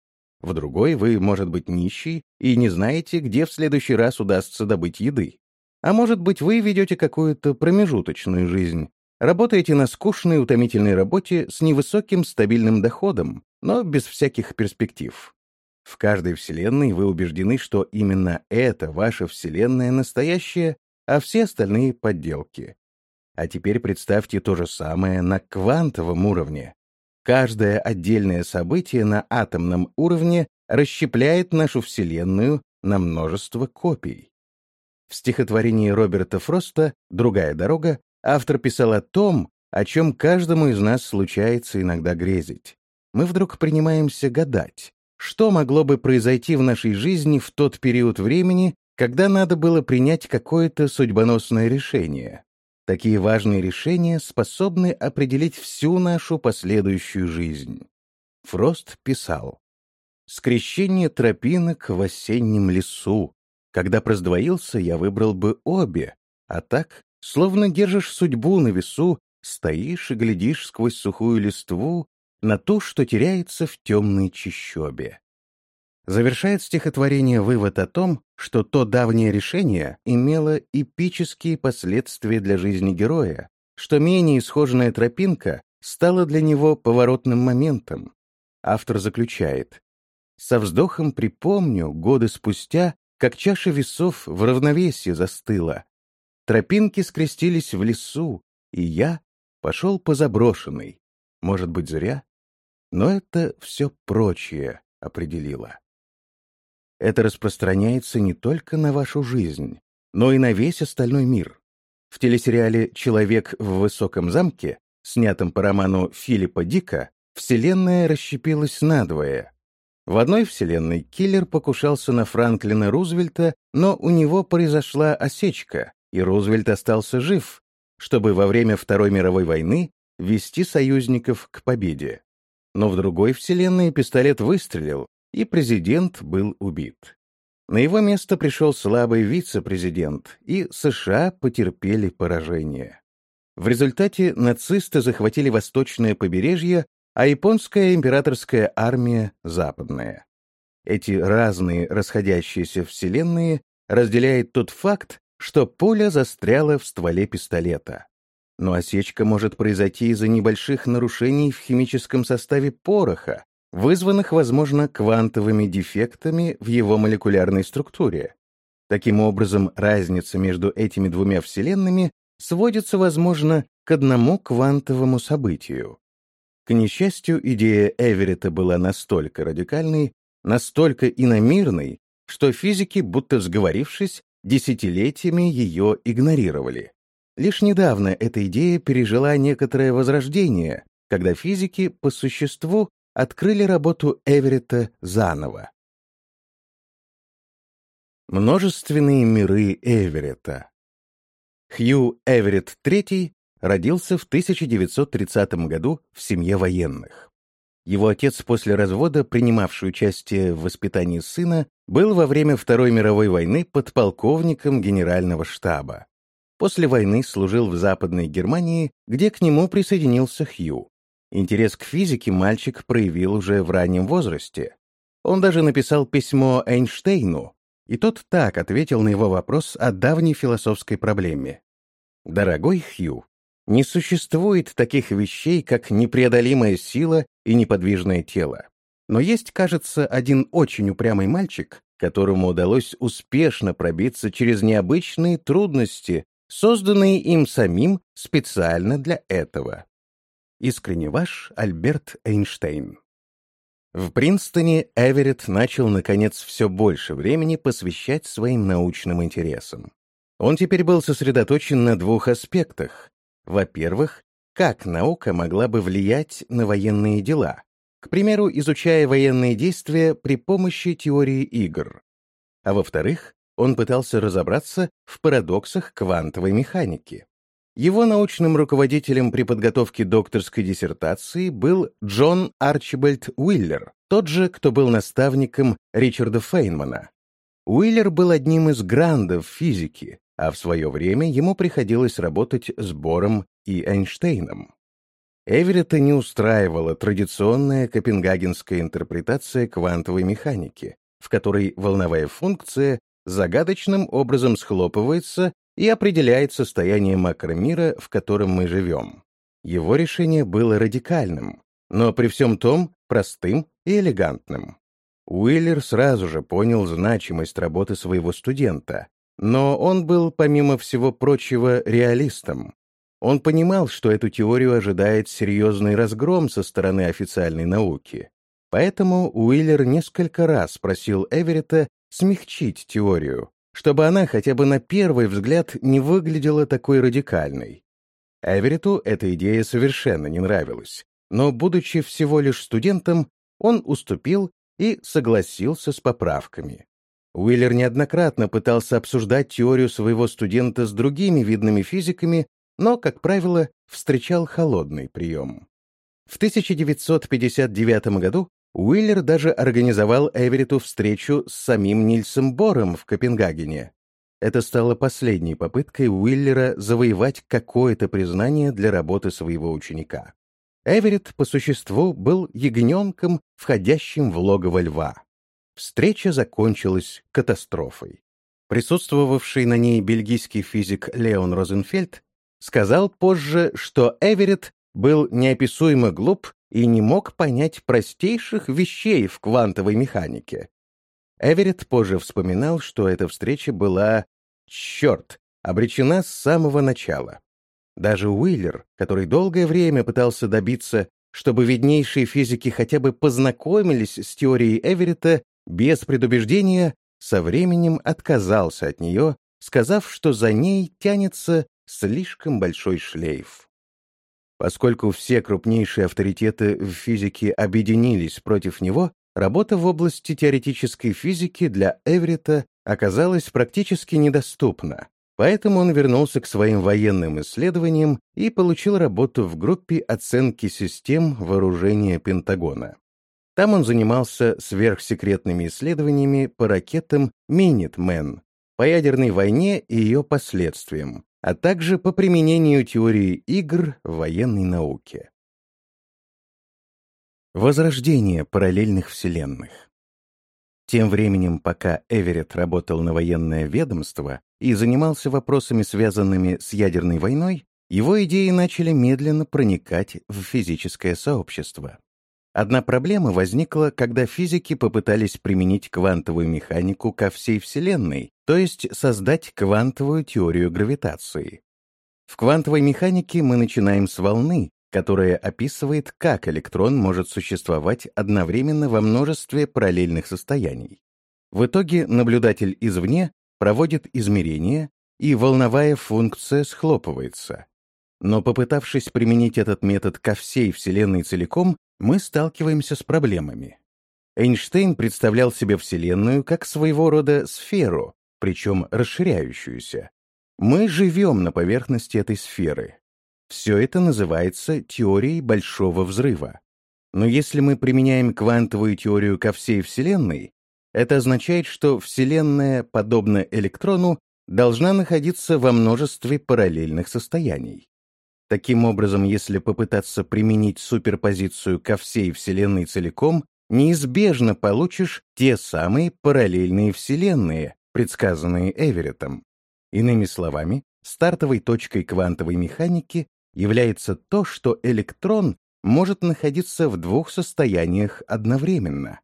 В другой вы, может быть, нищий и не знаете, где в следующий раз удастся добыть еды. А может быть, вы ведете какую-то промежуточную жизнь, Работаете на скучной, утомительной работе с невысоким стабильным доходом, но без всяких перспектив. В каждой вселенной вы убеждены, что именно это ваша вселенная настоящая, а все остальные — подделки. А теперь представьте то же самое на квантовом уровне. Каждое отдельное событие на атомном уровне расщепляет нашу Вселенную на множество копий. В стихотворении Роберта Фроста «Другая дорога» Автор писал о том, о чем каждому из нас случается иногда грезить. Мы вдруг принимаемся гадать, что могло бы произойти в нашей жизни в тот период времени, когда надо было принять какое-то судьбоносное решение. Такие важные решения способны определить всю нашу последующую жизнь. Фрост писал, «Скрещение тропинок в осеннем лесу. Когда проздвоился, я выбрал бы обе, а так Словно держишь судьбу на весу, стоишь и глядишь сквозь сухую листву на то, что теряется в темной чащобе. Завершает стихотворение вывод о том, что то давнее решение имело эпические последствия для жизни героя, что менее исхоженная тропинка стала для него поворотным моментом. Автор заключает, «Со вздохом припомню, годы спустя, как чаша весов в равновесии застыла, Тропинки скрестились в лесу, и я пошел по заброшенной. Может быть, зря? Но это все прочее определило. Это распространяется не только на вашу жизнь, но и на весь остальной мир. В телесериале «Человек в высоком замке», снятом по роману Филиппа Дика, вселенная расщепилась надвое. В одной вселенной киллер покушался на Франклина Рузвельта, но у него произошла осечка, и Рузвельт остался жив, чтобы во время Второй мировой войны вести союзников к победе. Но в другой вселенной пистолет выстрелил, и президент был убит. На его место пришел слабый вице-президент, и США потерпели поражение. В результате нацисты захватили восточное побережье, а японская императорская армия — западная. Эти разные расходящиеся вселенные разделяет тот факт, что пуля застряла в стволе пистолета. Но осечка может произойти из-за небольших нарушений в химическом составе пороха, вызванных, возможно, квантовыми дефектами в его молекулярной структуре. Таким образом, разница между этими двумя вселенными сводится, возможно, к одному квантовому событию. К несчастью, идея Эверетта была настолько радикальной, настолько иномирной, что физики, будто сговорившись, десятилетиями ее игнорировали. Лишь недавно эта идея пережила некоторое возрождение, когда физики по существу открыли работу Эверетта заново. Множественные миры Эверетта Хью Эверетт III родился в 1930 году в семье военных. Его отец после развода, принимавший участие в воспитании сына, был во время Второй мировой войны подполковником генерального штаба. После войны служил в Западной Германии, где к нему присоединился Хью. Интерес к физике мальчик проявил уже в раннем возрасте. Он даже написал письмо Эйнштейну, и тот так ответил на его вопрос о давней философской проблеме. «Дорогой Хью, не существует таких вещей, как непреодолимая сила и неподвижное тело. Но есть, кажется, один очень упрямый мальчик, которому удалось успешно пробиться через необычные трудности, созданные им самим специально для этого. Искренне ваш Альберт Эйнштейн. В Принстоне Эверетт начал, наконец, все больше времени посвящать своим научным интересам. Он теперь был сосредоточен на двух аспектах. Во-первых, как наука могла бы влиять на военные дела, к примеру, изучая военные действия при помощи теории игр. А во-вторых, он пытался разобраться в парадоксах квантовой механики. Его научным руководителем при подготовке докторской диссертации был Джон Арчибальд Уиллер, тот же, кто был наставником Ричарда Фейнмана. Уиллер был одним из грандов физики, а в свое время ему приходилось работать с Бором и Эйнштейном. Эверетта не устраивала традиционная копенгагенская интерпретация квантовой механики, в которой волновая функция загадочным образом схлопывается и определяет состояние макромира, в котором мы живем. Его решение было радикальным, но при всем том простым и элегантным. Уиллер сразу же понял значимость работы своего студента, но он был, помимо всего прочего, реалистом. Он понимал, что эту теорию ожидает серьезный разгром со стороны официальной науки. Поэтому Уиллер несколько раз просил Эверетта смягчить теорию, чтобы она хотя бы на первый взгляд не выглядела такой радикальной. Эверетту эта идея совершенно не нравилась, но, будучи всего лишь студентом, он уступил и согласился с поправками. Уиллер неоднократно пытался обсуждать теорию своего студента с другими видными физиками, но, как правило, встречал холодный прием. В 1959 году Уиллер даже организовал Эверетту встречу с самим Нильсом Бором в Копенгагене. Это стало последней попыткой Уиллера завоевать какое-то признание для работы своего ученика. Эверетт, по существу, был ягненком, входящим в логово льва. Встреча закончилась катастрофой. Присутствовавший на ней бельгийский физик Леон Розенфельд сказал позже, что Эверетт был неописуемо глуп и не мог понять простейших вещей в квантовой механике. Эверетт позже вспоминал, что эта встреча была, черт, обречена с самого начала. Даже Уиллер, который долгое время пытался добиться, чтобы виднейшие физики хотя бы познакомились с теорией Эверетта, без предубеждения, со временем отказался от нее, сказав, что за ней тянется слишком большой шлейф. Поскольку все крупнейшие авторитеты в физике объединились против него, работа в области теоретической физики для Эврита оказалась практически недоступна. Поэтому он вернулся к своим военным исследованиям и получил работу в группе оценки систем вооружения Пентагона. Там он занимался сверхсекретными исследованиями по ракетам «Минитмен», по ядерной войне и ее последствиям, а также по применению теории игр в военной науке. Возрождение параллельных вселенных Тем временем, пока Эверетт работал на военное ведомство и занимался вопросами, связанными с ядерной войной, его идеи начали медленно проникать в физическое сообщество. Одна проблема возникла, когда физики попытались применить квантовую механику ко всей Вселенной, то есть создать квантовую теорию гравитации. В квантовой механике мы начинаем с волны, которая описывает, как электрон может существовать одновременно во множестве параллельных состояний. В итоге наблюдатель извне проводит измерения, и волновая функция схлопывается. Но попытавшись применить этот метод ко всей Вселенной целиком, мы сталкиваемся с проблемами. Эйнштейн представлял себе Вселенную как своего рода сферу, причем расширяющуюся. Мы живем на поверхности этой сферы. Все это называется теорией Большого Взрыва. Но если мы применяем квантовую теорию ко всей Вселенной, это означает, что Вселенная, подобно электрону, должна находиться во множестве параллельных состояний. Таким образом, если попытаться применить суперпозицию ко всей Вселенной целиком, неизбежно получишь те самые параллельные Вселенные, предсказанные Эвереттом. Иными словами, стартовой точкой квантовой механики является то, что электрон может находиться в двух состояниях одновременно.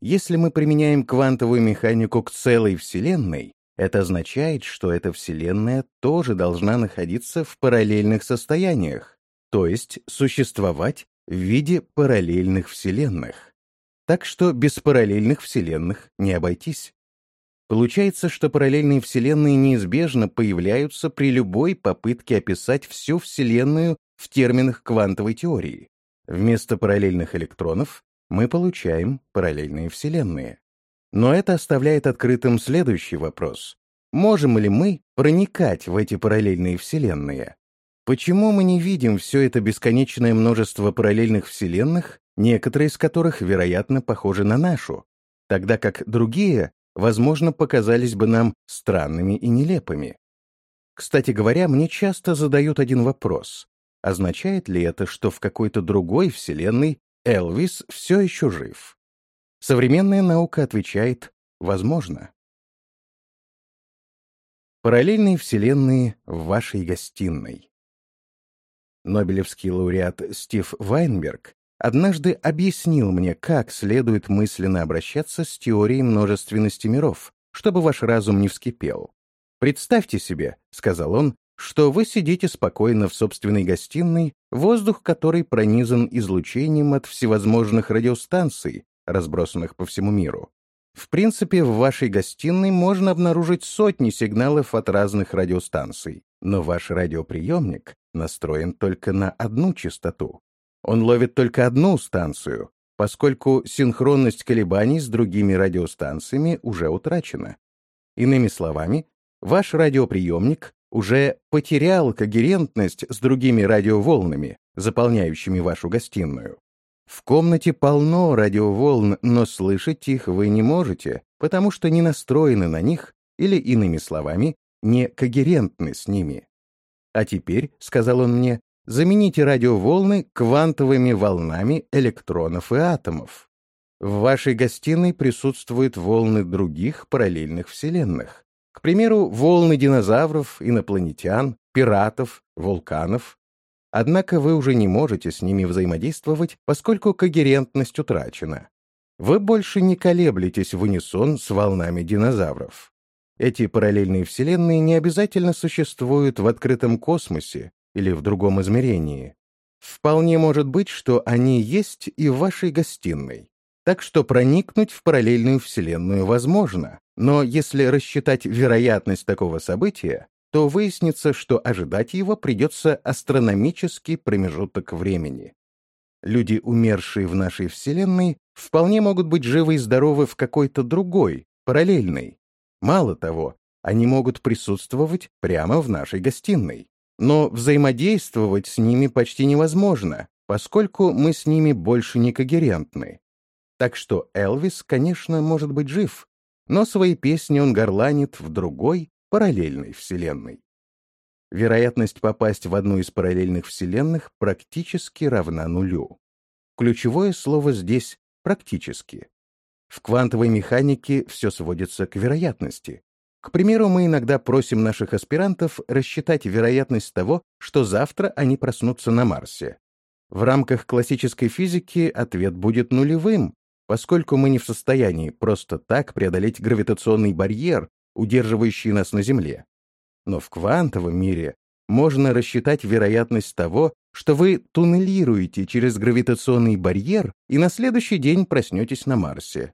Если мы применяем квантовую механику к целой Вселенной, это означает, что эта Вселенная тоже должна находиться в параллельных состояниях, то есть существовать в виде параллельных Вселенных. Так что без параллельных Вселенных не обойтись. Получается, что параллельные Вселенные неизбежно появляются при любой попытке описать всю Вселенную в терминах квантовой теории. Вместо параллельных электронов мы получаем параллельные Вселенные. Но это оставляет открытым следующий вопрос. Можем ли мы проникать в эти параллельные Вселенные? Почему мы не видим все это бесконечное множество параллельных Вселенных, некоторые из которых, вероятно, похожи на нашу, тогда как другие, возможно, показались бы нам странными и нелепыми? Кстати говоря, мне часто задают один вопрос. Означает ли это, что в какой-то другой Вселенной Элвис все еще жив? Современная наука отвечает «возможно». Параллельные вселенные в вашей гостиной. Нобелевский лауреат Стив Вайнберг однажды объяснил мне, как следует мысленно обращаться с теорией множественности миров, чтобы ваш разум не вскипел. «Представьте себе», — сказал он, что вы сидите спокойно в собственной гостиной, воздух которой пронизан излучением от всевозможных радиостанций, разбросанных по всему миру. В принципе, в вашей гостиной можно обнаружить сотни сигналов от разных радиостанций, но ваш радиоприемник настроен только на одну частоту. Он ловит только одну станцию, поскольку синхронность колебаний с другими радиостанциями уже утрачена. Иными словами, ваш радиоприемник уже потерял когерентность с другими радиоволнами, заполняющими вашу гостиную. В комнате полно радиоволн, но слышать их вы не можете, потому что не настроены на них, или, иными словами, не когерентны с ними. А теперь, — сказал он мне, — замените радиоволны квантовыми волнами электронов и атомов. В вашей гостиной присутствуют волны других параллельных вселенных. К примеру, волны динозавров, инопланетян, пиратов, вулканов. Однако вы уже не можете с ними взаимодействовать, поскольку когерентность утрачена. Вы больше не колеблетесь в унисон с волнами динозавров. Эти параллельные вселенные не обязательно существуют в открытом космосе или в другом измерении. Вполне может быть, что они есть и в вашей гостиной. Так что проникнуть в параллельную вселенную возможно, но если рассчитать вероятность такого события, то выяснится, что ожидать его придется астрономический промежуток времени. Люди, умершие в нашей Вселенной, вполне могут быть живы и здоровы в какой-то другой, параллельной. Мало того, они могут присутствовать прямо в нашей гостиной. Но взаимодействовать с ними почти невозможно, поскольку мы с ними больше не когерентны. Так что Элвис, конечно, может быть жив, но свои песни он горланит в другой, параллельной вселенной. Вероятность попасть в одну из параллельных вселенных практически равна нулю. Ключевое слово здесь «практически». В квантовой механике все сводится к вероятности. К примеру, мы иногда просим наших аспирантов рассчитать вероятность того, что завтра они проснутся на Марсе. В рамках классической физики ответ будет нулевым, поскольку мы не в состоянии просто так преодолеть гравитационный барьер, удерживающий нас на Земле. Но в квантовом мире можно рассчитать вероятность того, что вы туннелируете через гравитационный барьер и на следующий день проснетесь на Марсе.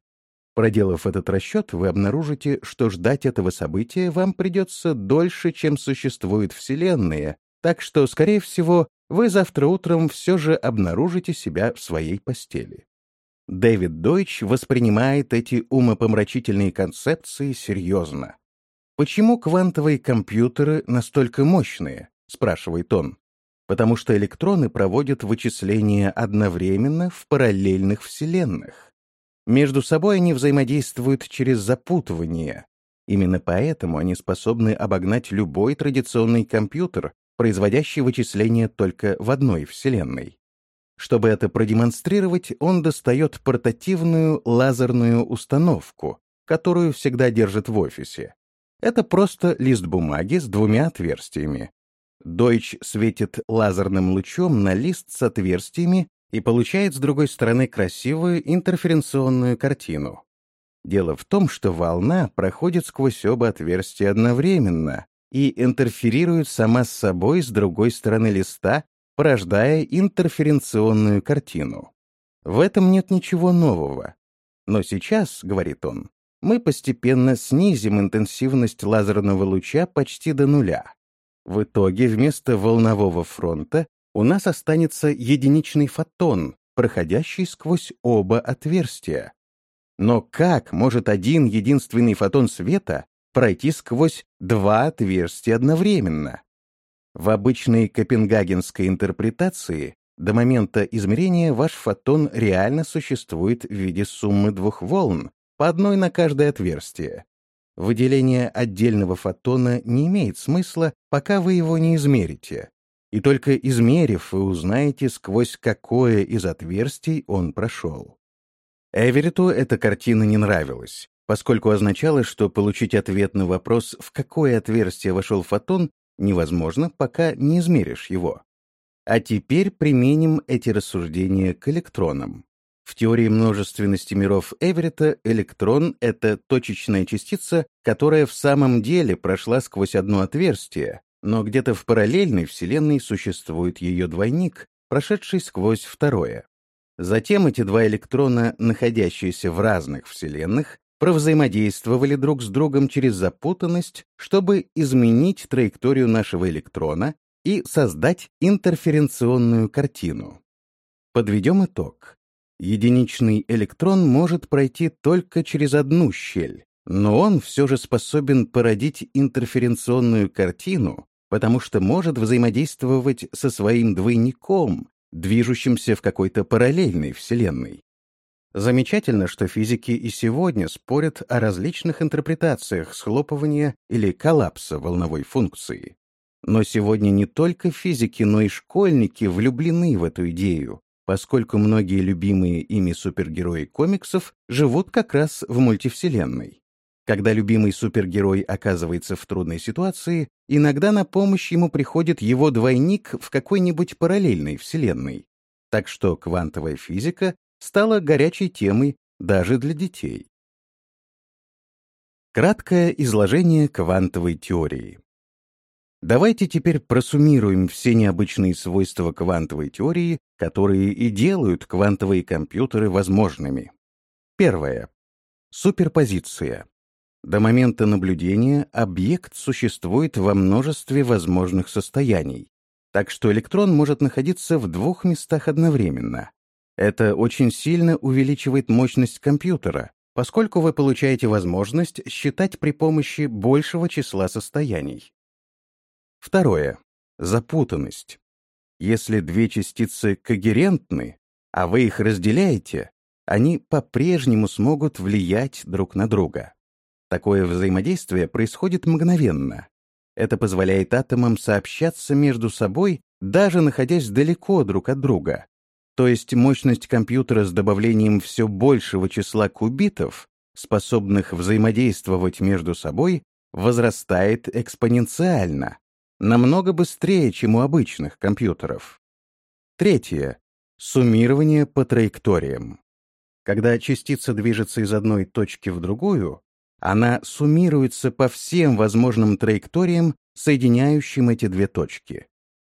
Проделав этот расчет, вы обнаружите, что ждать этого события вам придется дольше, чем существуют Вселенные, так что, скорее всего, вы завтра утром все же обнаружите себя в своей постели. Дэвид Дойч воспринимает эти умопомрачительные концепции серьезно. «Почему квантовые компьютеры настолько мощные?» — спрашивает он. «Потому что электроны проводят вычисления одновременно в параллельных вселенных. Между собой они взаимодействуют через запутывание. Именно поэтому они способны обогнать любой традиционный компьютер, производящий вычисления только в одной вселенной. Чтобы это продемонстрировать, он достает портативную лазерную установку, которую всегда держит в офисе. Это просто лист бумаги с двумя отверстиями. Дойч светит лазерным лучом на лист с отверстиями и получает с другой стороны красивую интерференционную картину. Дело в том, что волна проходит сквозь оба отверстия одновременно и интерферирует сама с собой с другой стороны листа порождая интерференционную картину. В этом нет ничего нового. Но сейчас, говорит он, мы постепенно снизим интенсивность лазерного луча почти до нуля. В итоге вместо волнового фронта у нас останется единичный фотон, проходящий сквозь оба отверстия. Но как может один единственный фотон света пройти сквозь два отверстия одновременно? В обычной копенгагенской интерпретации до момента измерения ваш фотон реально существует в виде суммы двух волн, по одной на каждое отверстие. Выделение отдельного фотона не имеет смысла, пока вы его не измерите. И только измерив, вы узнаете, сквозь какое из отверстий он прошел. Эверету эта картина не нравилась, поскольку означало, что получить ответ на вопрос, в какое отверстие вошел фотон, невозможно, пока не измеришь его. А теперь применим эти рассуждения к электронам. В теории множественности миров Эверетта электрон — это точечная частица, которая в самом деле прошла сквозь одно отверстие, но где-то в параллельной Вселенной существует ее двойник, прошедший сквозь второе. Затем эти два электрона, находящиеся в разных Вселенных, провзаимодействовали друг с другом через запутанность, чтобы изменить траекторию нашего электрона и создать интерференционную картину. Подведем итог. Единичный электрон может пройти только через одну щель, но он все же способен породить интерференционную картину, потому что может взаимодействовать со своим двойником, движущимся в какой-то параллельной Вселенной. Замечательно, что физики и сегодня спорят о различных интерпретациях схлопывания или коллапса волновой функции. Но сегодня не только физики, но и школьники влюблены в эту идею, поскольку многие любимые ими супергерои комиксов живут как раз в мультивселенной. Когда любимый супергерой оказывается в трудной ситуации, иногда на помощь ему приходит его двойник в какой-нибудь параллельной вселенной. Так что квантовая физика стала горячей темой даже для детей. Краткое изложение квантовой теории. Давайте теперь просуммируем все необычные свойства квантовой теории, которые и делают квантовые компьютеры возможными. Первое. Суперпозиция. До момента наблюдения объект существует во множестве возможных состояний, так что электрон может находиться в двух местах одновременно. Это очень сильно увеличивает мощность компьютера, поскольку вы получаете возможность считать при помощи большего числа состояний. Второе. Запутанность. Если две частицы когерентны, а вы их разделяете, они по-прежнему смогут влиять друг на друга. Такое взаимодействие происходит мгновенно. Это позволяет атомам сообщаться между собой, даже находясь далеко друг от друга, то есть мощность компьютера с добавлением все большего числа кубитов, способных взаимодействовать между собой, возрастает экспоненциально, намного быстрее, чем у обычных компьютеров. Третье. Суммирование по траекториям. Когда частица движется из одной точки в другую, она суммируется по всем возможным траекториям, соединяющим эти две точки.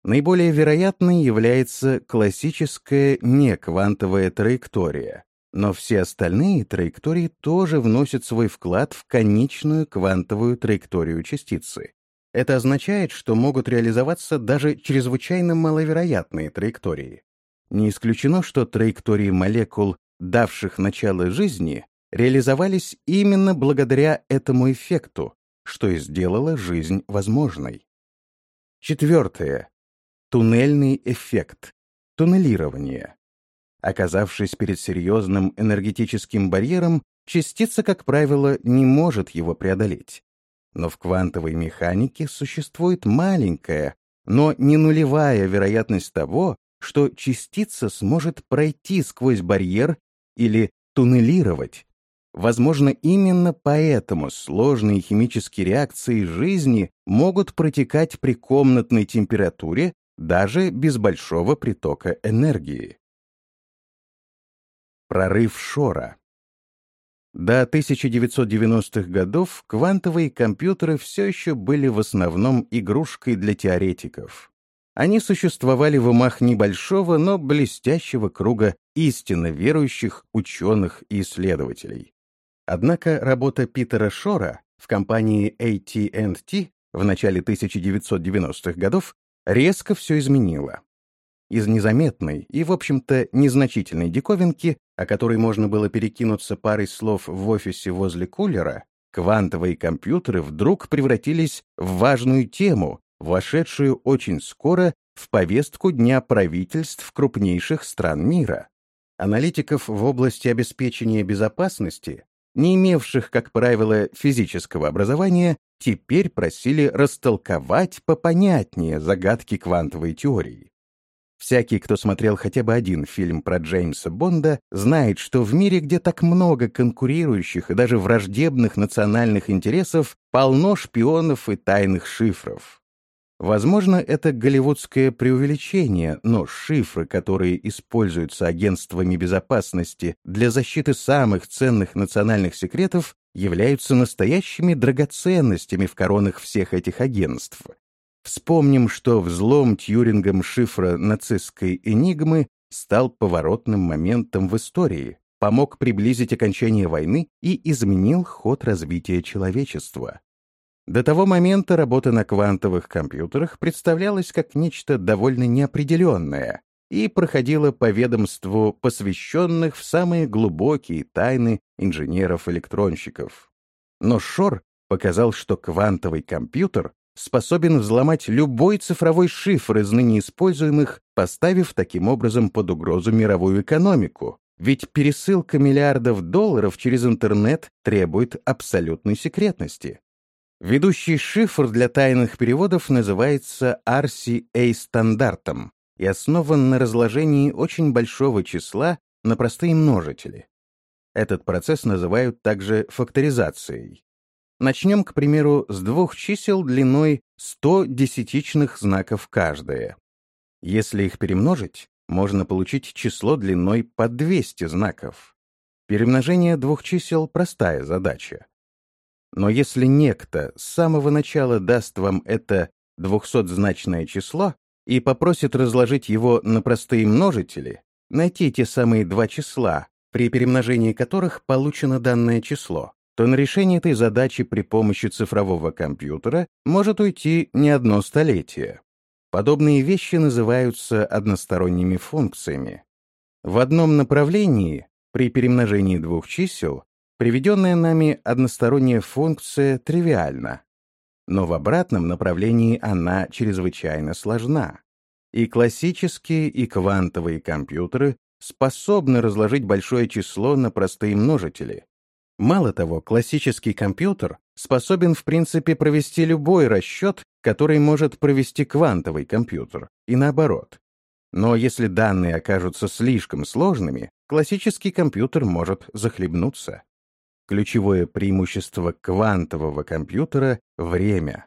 Наиболее вероятной является классическая неквантовая траектория, но все остальные траектории тоже вносят свой вклад в конечную квантовую траекторию частицы. Это означает, что могут реализоваться даже чрезвычайно маловероятные траектории. Не исключено, что траектории молекул, давших начало жизни, реализовались именно благодаря этому эффекту, что и сделало жизнь возможной. Четвертое. Туннельный эффект. Туннелирование. Оказавшись перед серьезным энергетическим барьером, частица, как правило, не может его преодолеть. Но в квантовой механике существует маленькая, но не нулевая вероятность того, что частица сможет пройти сквозь барьер или туннелировать. Возможно, именно поэтому сложные химические реакции жизни могут протекать при комнатной температуре даже без большого притока энергии. Прорыв Шора до 1990-х годов квантовые компьютеры все еще были в основном игрушкой для теоретиков. Они существовали в умах небольшого, но блестящего круга истинно верующих ученых и исследователей. Однако работа Питера Шора в компании AT&T в начале 1990-х годов резко все изменила. Из незаметной и, в общем-то, незначительной диковинки о которой можно было перекинуться парой слов в офисе возле кулера, квантовые компьютеры вдруг превратились в важную тему, вошедшую очень скоро в повестку Дня правительств крупнейших стран мира. Аналитиков в области обеспечения безопасности, не имевших, как правило, физического образования, теперь просили растолковать попонятнее загадки квантовой теории. Всякий, кто смотрел хотя бы один фильм про Джеймса Бонда, знает, что в мире, где так много конкурирующих и даже враждебных национальных интересов, полно шпионов и тайных шифров. Возможно, это голливудское преувеличение, но шифры, которые используются агентствами безопасности для защиты самых ценных национальных секретов, являются настоящими драгоценностями в коронах всех этих агентств. Вспомним, что взлом Тьюрингом шифра нацистской «Энигмы» стал поворотным моментом в истории, помог приблизить окончание войны и изменил ход развития человечества. До того момента работа на квантовых компьютерах представлялась как нечто довольно неопределенное и проходила по ведомству посвященных в самые глубокие тайны инженеров-электронщиков. Но Шор показал, что квантовый компьютер способен взломать любой цифровой шифр из ныне используемых, поставив таким образом под угрозу мировую экономику. Ведь пересылка миллиардов долларов через интернет требует абсолютной секретности. Ведущий шифр для тайных переводов называется RCA-стандартом и основан на разложении очень большого числа на простые множители. Этот процесс называют также факторизацией. Начнем, к примеру, с двух чисел длиной 100 десятичных знаков каждое. Если их перемножить, можно получить число длиной по 200 знаков. Перемножение двух чисел — простая задача. Но если некто с самого начала даст вам это 200-значное число и попросит разложить его на простые множители, найти те самые два числа, при перемножении которых получено данное число, то на решение этой задачи при помощи цифрового компьютера может уйти не одно столетие. Подобные вещи называются односторонними функциями. В одном направлении, при перемножении двух чисел, приведенная нами односторонняя функция тривиальна, но в обратном направлении она чрезвычайно сложна. И классические, и квантовые компьютеры способны разложить большое число на простые множители, Мало того, классический компьютер способен в принципе провести любой расчет, который может провести квантовый компьютер, и наоборот. Но если данные окажутся слишком сложными, классический компьютер может захлебнуться. Ключевое преимущество квантового компьютера — время.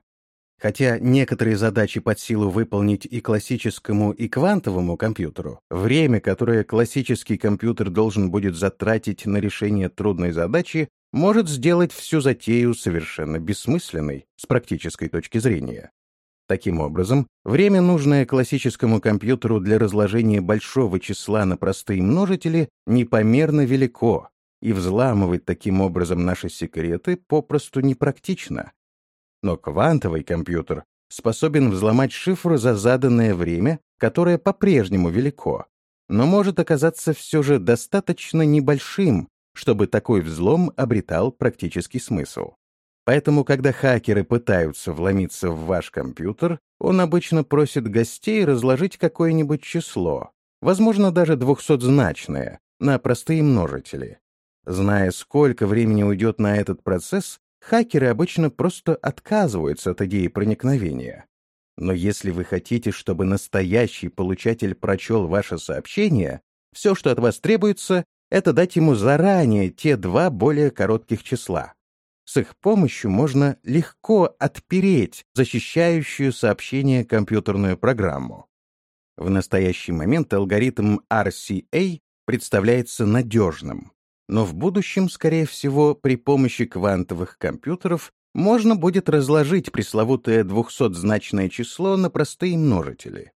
Хотя некоторые задачи под силу выполнить и классическому, и квантовому компьютеру, время, которое классический компьютер должен будет затратить на решение трудной задачи, может сделать всю затею совершенно бессмысленной с практической точки зрения. Таким образом, время, нужное классическому компьютеру для разложения большого числа на простые множители, непомерно велико, и взламывать таким образом наши секреты попросту непрактично, Но квантовый компьютер способен взломать шифр за заданное время, которое по-прежнему велико, но может оказаться все же достаточно небольшим, чтобы такой взлом обретал практический смысл. Поэтому, когда хакеры пытаются вломиться в ваш компьютер, он обычно просит гостей разложить какое-нибудь число, возможно, даже двухсотзначное, на простые множители. Зная, сколько времени уйдет на этот процесс, хакеры обычно просто отказываются от идеи проникновения. Но если вы хотите, чтобы настоящий получатель прочел ваше сообщение, все, что от вас требуется, это дать ему заранее те два более коротких числа. С их помощью можно легко отпереть защищающую сообщение компьютерную программу. В настоящий момент алгоритм RCA представляется надежным, но в будущем, скорее всего, при помощи квантовых компьютеров можно будет разложить пресловутое двухсотзначное число на простые множители.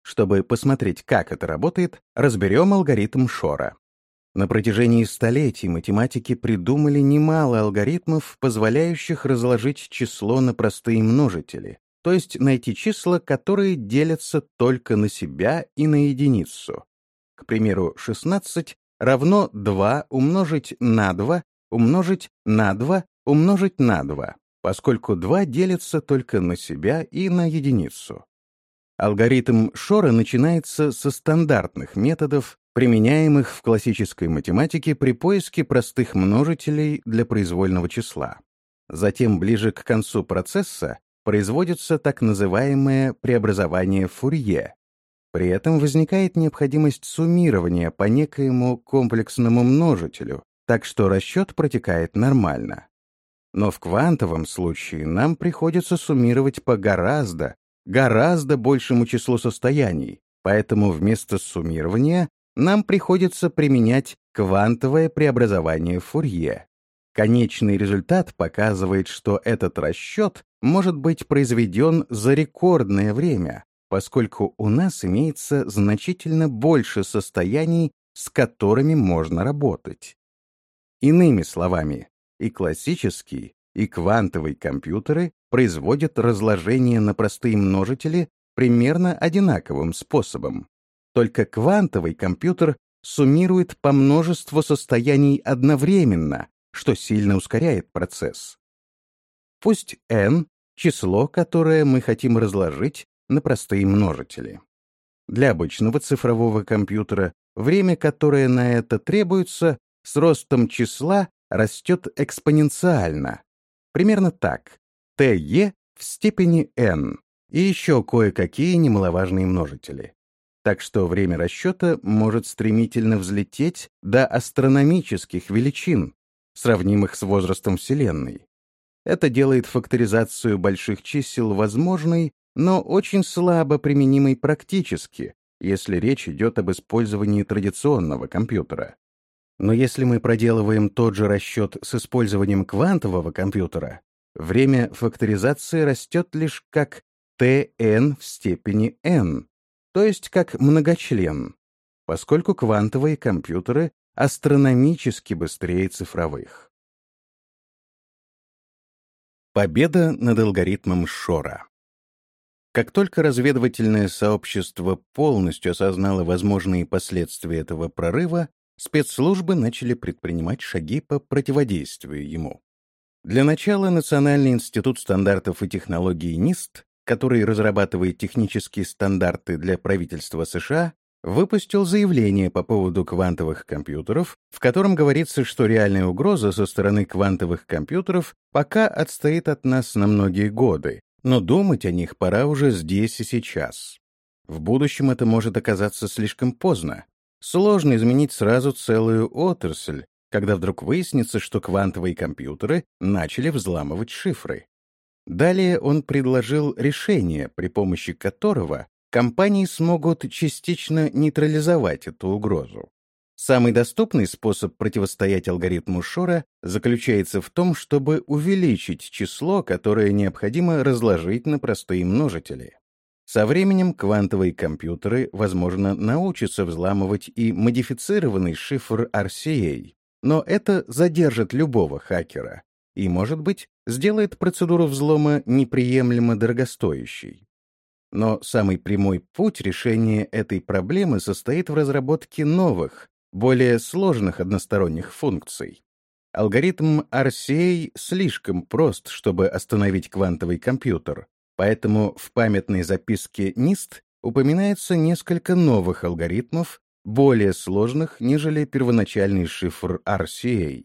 Чтобы посмотреть, как это работает, разберем алгоритм Шора. На протяжении столетий математики придумали немало алгоритмов, позволяющих разложить число на простые множители, то есть найти числа, которые делятся только на себя и на единицу. К примеру, 16 равно 2 умножить на 2 умножить на 2 умножить на 2, поскольку 2 делится только на себя и на единицу. Алгоритм Шора начинается со стандартных методов, применяемых в классической математике при поиске простых множителей для произвольного числа. Затем, ближе к концу процесса, производится так называемое преобразование Фурье. При этом возникает необходимость суммирования по некоему комплексному множителю, так что расчет протекает нормально. Но в квантовом случае нам приходится суммировать по гораздо, гораздо большему числу состояний, поэтому вместо суммирования нам приходится применять квантовое преобразование Фурье. Конечный результат показывает, что этот расчет может быть произведен за рекордное время, поскольку у нас имеется значительно больше состояний, с которыми можно работать. Иными словами, и классический, и квантовый компьютеры производят разложение на простые множители примерно одинаковым способом. Только квантовый компьютер суммирует по множеству состояний одновременно, что сильно ускоряет процесс. Пусть n — число, которое мы хотим разложить на простые множители. Для обычного цифрового компьютера время, которое на это требуется, с ростом числа растет экспоненциально. Примерно так. TE в степени n и еще кое-какие немаловажные множители так что время расчета может стремительно взлететь до астрономических величин, сравнимых с возрастом Вселенной. Это делает факторизацию больших чисел возможной, но очень слабо применимой практически, если речь идет об использовании традиционного компьютера. Но если мы проделываем тот же расчет с использованием квантового компьютера, время факторизации растет лишь как tn в степени n, то есть как многочлен, поскольку квантовые компьютеры астрономически быстрее цифровых. Победа над алгоритмом Шора. Как только разведывательное сообщество полностью осознало возможные последствия этого прорыва, спецслужбы начали предпринимать шаги по противодействию ему. Для начала Национальный институт стандартов и технологий НИСТ который разрабатывает технические стандарты для правительства США, выпустил заявление по поводу квантовых компьютеров, в котором говорится, что реальная угроза со стороны квантовых компьютеров пока отстоит от нас на многие годы, но думать о них пора уже здесь и сейчас. В будущем это может оказаться слишком поздно. Сложно изменить сразу целую отрасль, когда вдруг выяснится, что квантовые компьютеры начали взламывать шифры. Далее он предложил решение, при помощи которого компании смогут частично нейтрализовать эту угрозу. Самый доступный способ противостоять алгоритму Шора заключается в том, чтобы увеличить число, которое необходимо разложить на простые множители. Со временем квантовые компьютеры, возможно, научатся взламывать и модифицированный шифр RCA, но это задержит любого хакера, и, может быть, сделает процедуру взлома неприемлемо дорогостоящей. Но самый прямой путь решения этой проблемы состоит в разработке новых, более сложных односторонних функций. Алгоритм RCA слишком прост, чтобы остановить квантовый компьютер, поэтому в памятной записке NIST упоминается несколько новых алгоритмов, более сложных, нежели первоначальный шифр RCA.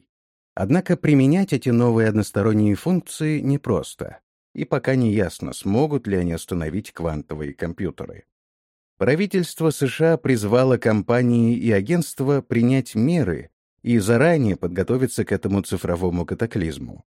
Однако применять эти новые односторонние функции непросто, и пока не ясно, смогут ли они остановить квантовые компьютеры. Правительство США призвало компании и агентства принять меры и заранее подготовиться к этому цифровому катаклизму.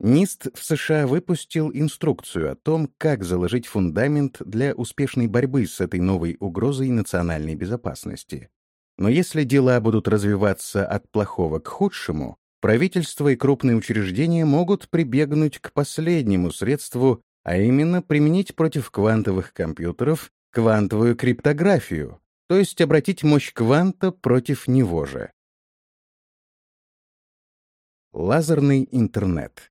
НИСТ в США выпустил инструкцию о том, как заложить фундамент для успешной борьбы с этой новой угрозой национальной безопасности. Но если дела будут развиваться от плохого к худшему, правительство и крупные учреждения могут прибегнуть к последнему средству, а именно применить против квантовых компьютеров квантовую криптографию, то есть обратить мощь кванта против него же. Лазерный интернет.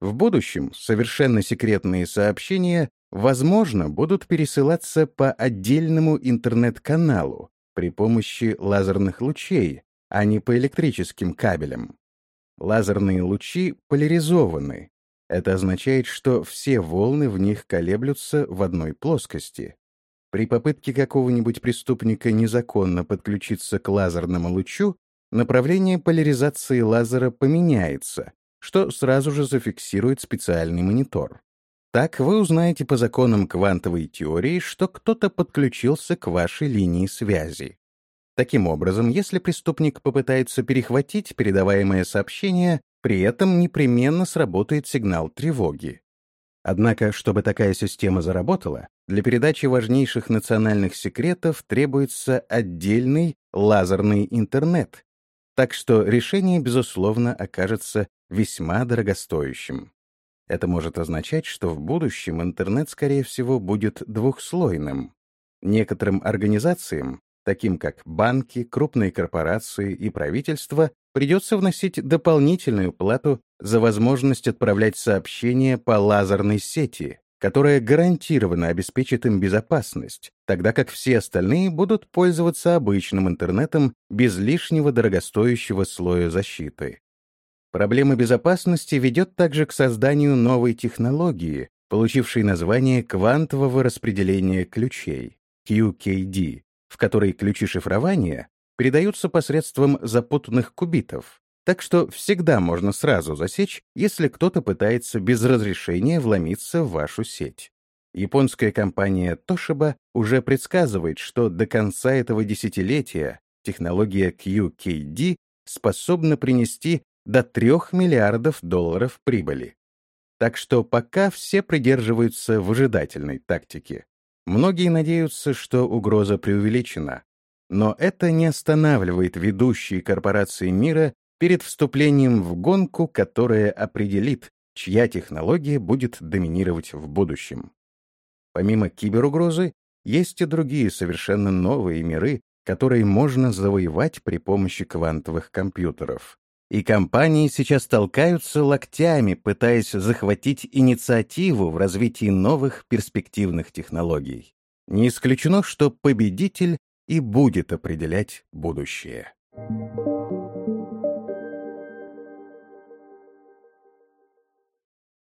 В будущем совершенно секретные сообщения, возможно, будут пересылаться по отдельному интернет-каналу при помощи лазерных лучей, а не по электрическим кабелям. Лазерные лучи поляризованы. Это означает, что все волны в них колеблются в одной плоскости. При попытке какого-нибудь преступника незаконно подключиться к лазерному лучу, направление поляризации лазера поменяется, что сразу же зафиксирует специальный монитор. Так вы узнаете по законам квантовой теории, что кто-то подключился к вашей линии связи. Таким образом, если преступник попытается перехватить передаваемое сообщение, при этом непременно сработает сигнал тревоги. Однако, чтобы такая система заработала, для передачи важнейших национальных секретов требуется отдельный лазерный интернет, так что решение, безусловно, окажется весьма дорогостоящим. Это может означать, что в будущем интернет, скорее всего, будет двухслойным. Некоторым организациям таким как банки, крупные корпорации и правительства, придется вносить дополнительную плату за возможность отправлять сообщения по лазерной сети, которая гарантированно обеспечит им безопасность, тогда как все остальные будут пользоваться обычным интернетом без лишнего дорогостоящего слоя защиты. Проблема безопасности ведет также к созданию новой технологии, получившей название квантового распределения ключей, QKD, в которой ключи шифрования передаются посредством запутанных кубитов, так что всегда можно сразу засечь, если кто-то пытается без разрешения вломиться в вашу сеть. Японская компания Toshiba уже предсказывает, что до конца этого десятилетия технология QKD способна принести до 3 миллиардов долларов прибыли. Так что пока все придерживаются выжидательной тактики. Многие надеются, что угроза преувеличена, но это не останавливает ведущие корпорации мира перед вступлением в гонку, которая определит, чья технология будет доминировать в будущем. Помимо киберугрозы, есть и другие совершенно новые миры, которые можно завоевать при помощи квантовых компьютеров. И компании сейчас толкаются локтями, пытаясь захватить инициативу в развитии новых перспективных технологий. Не исключено, что победитель и будет определять будущее.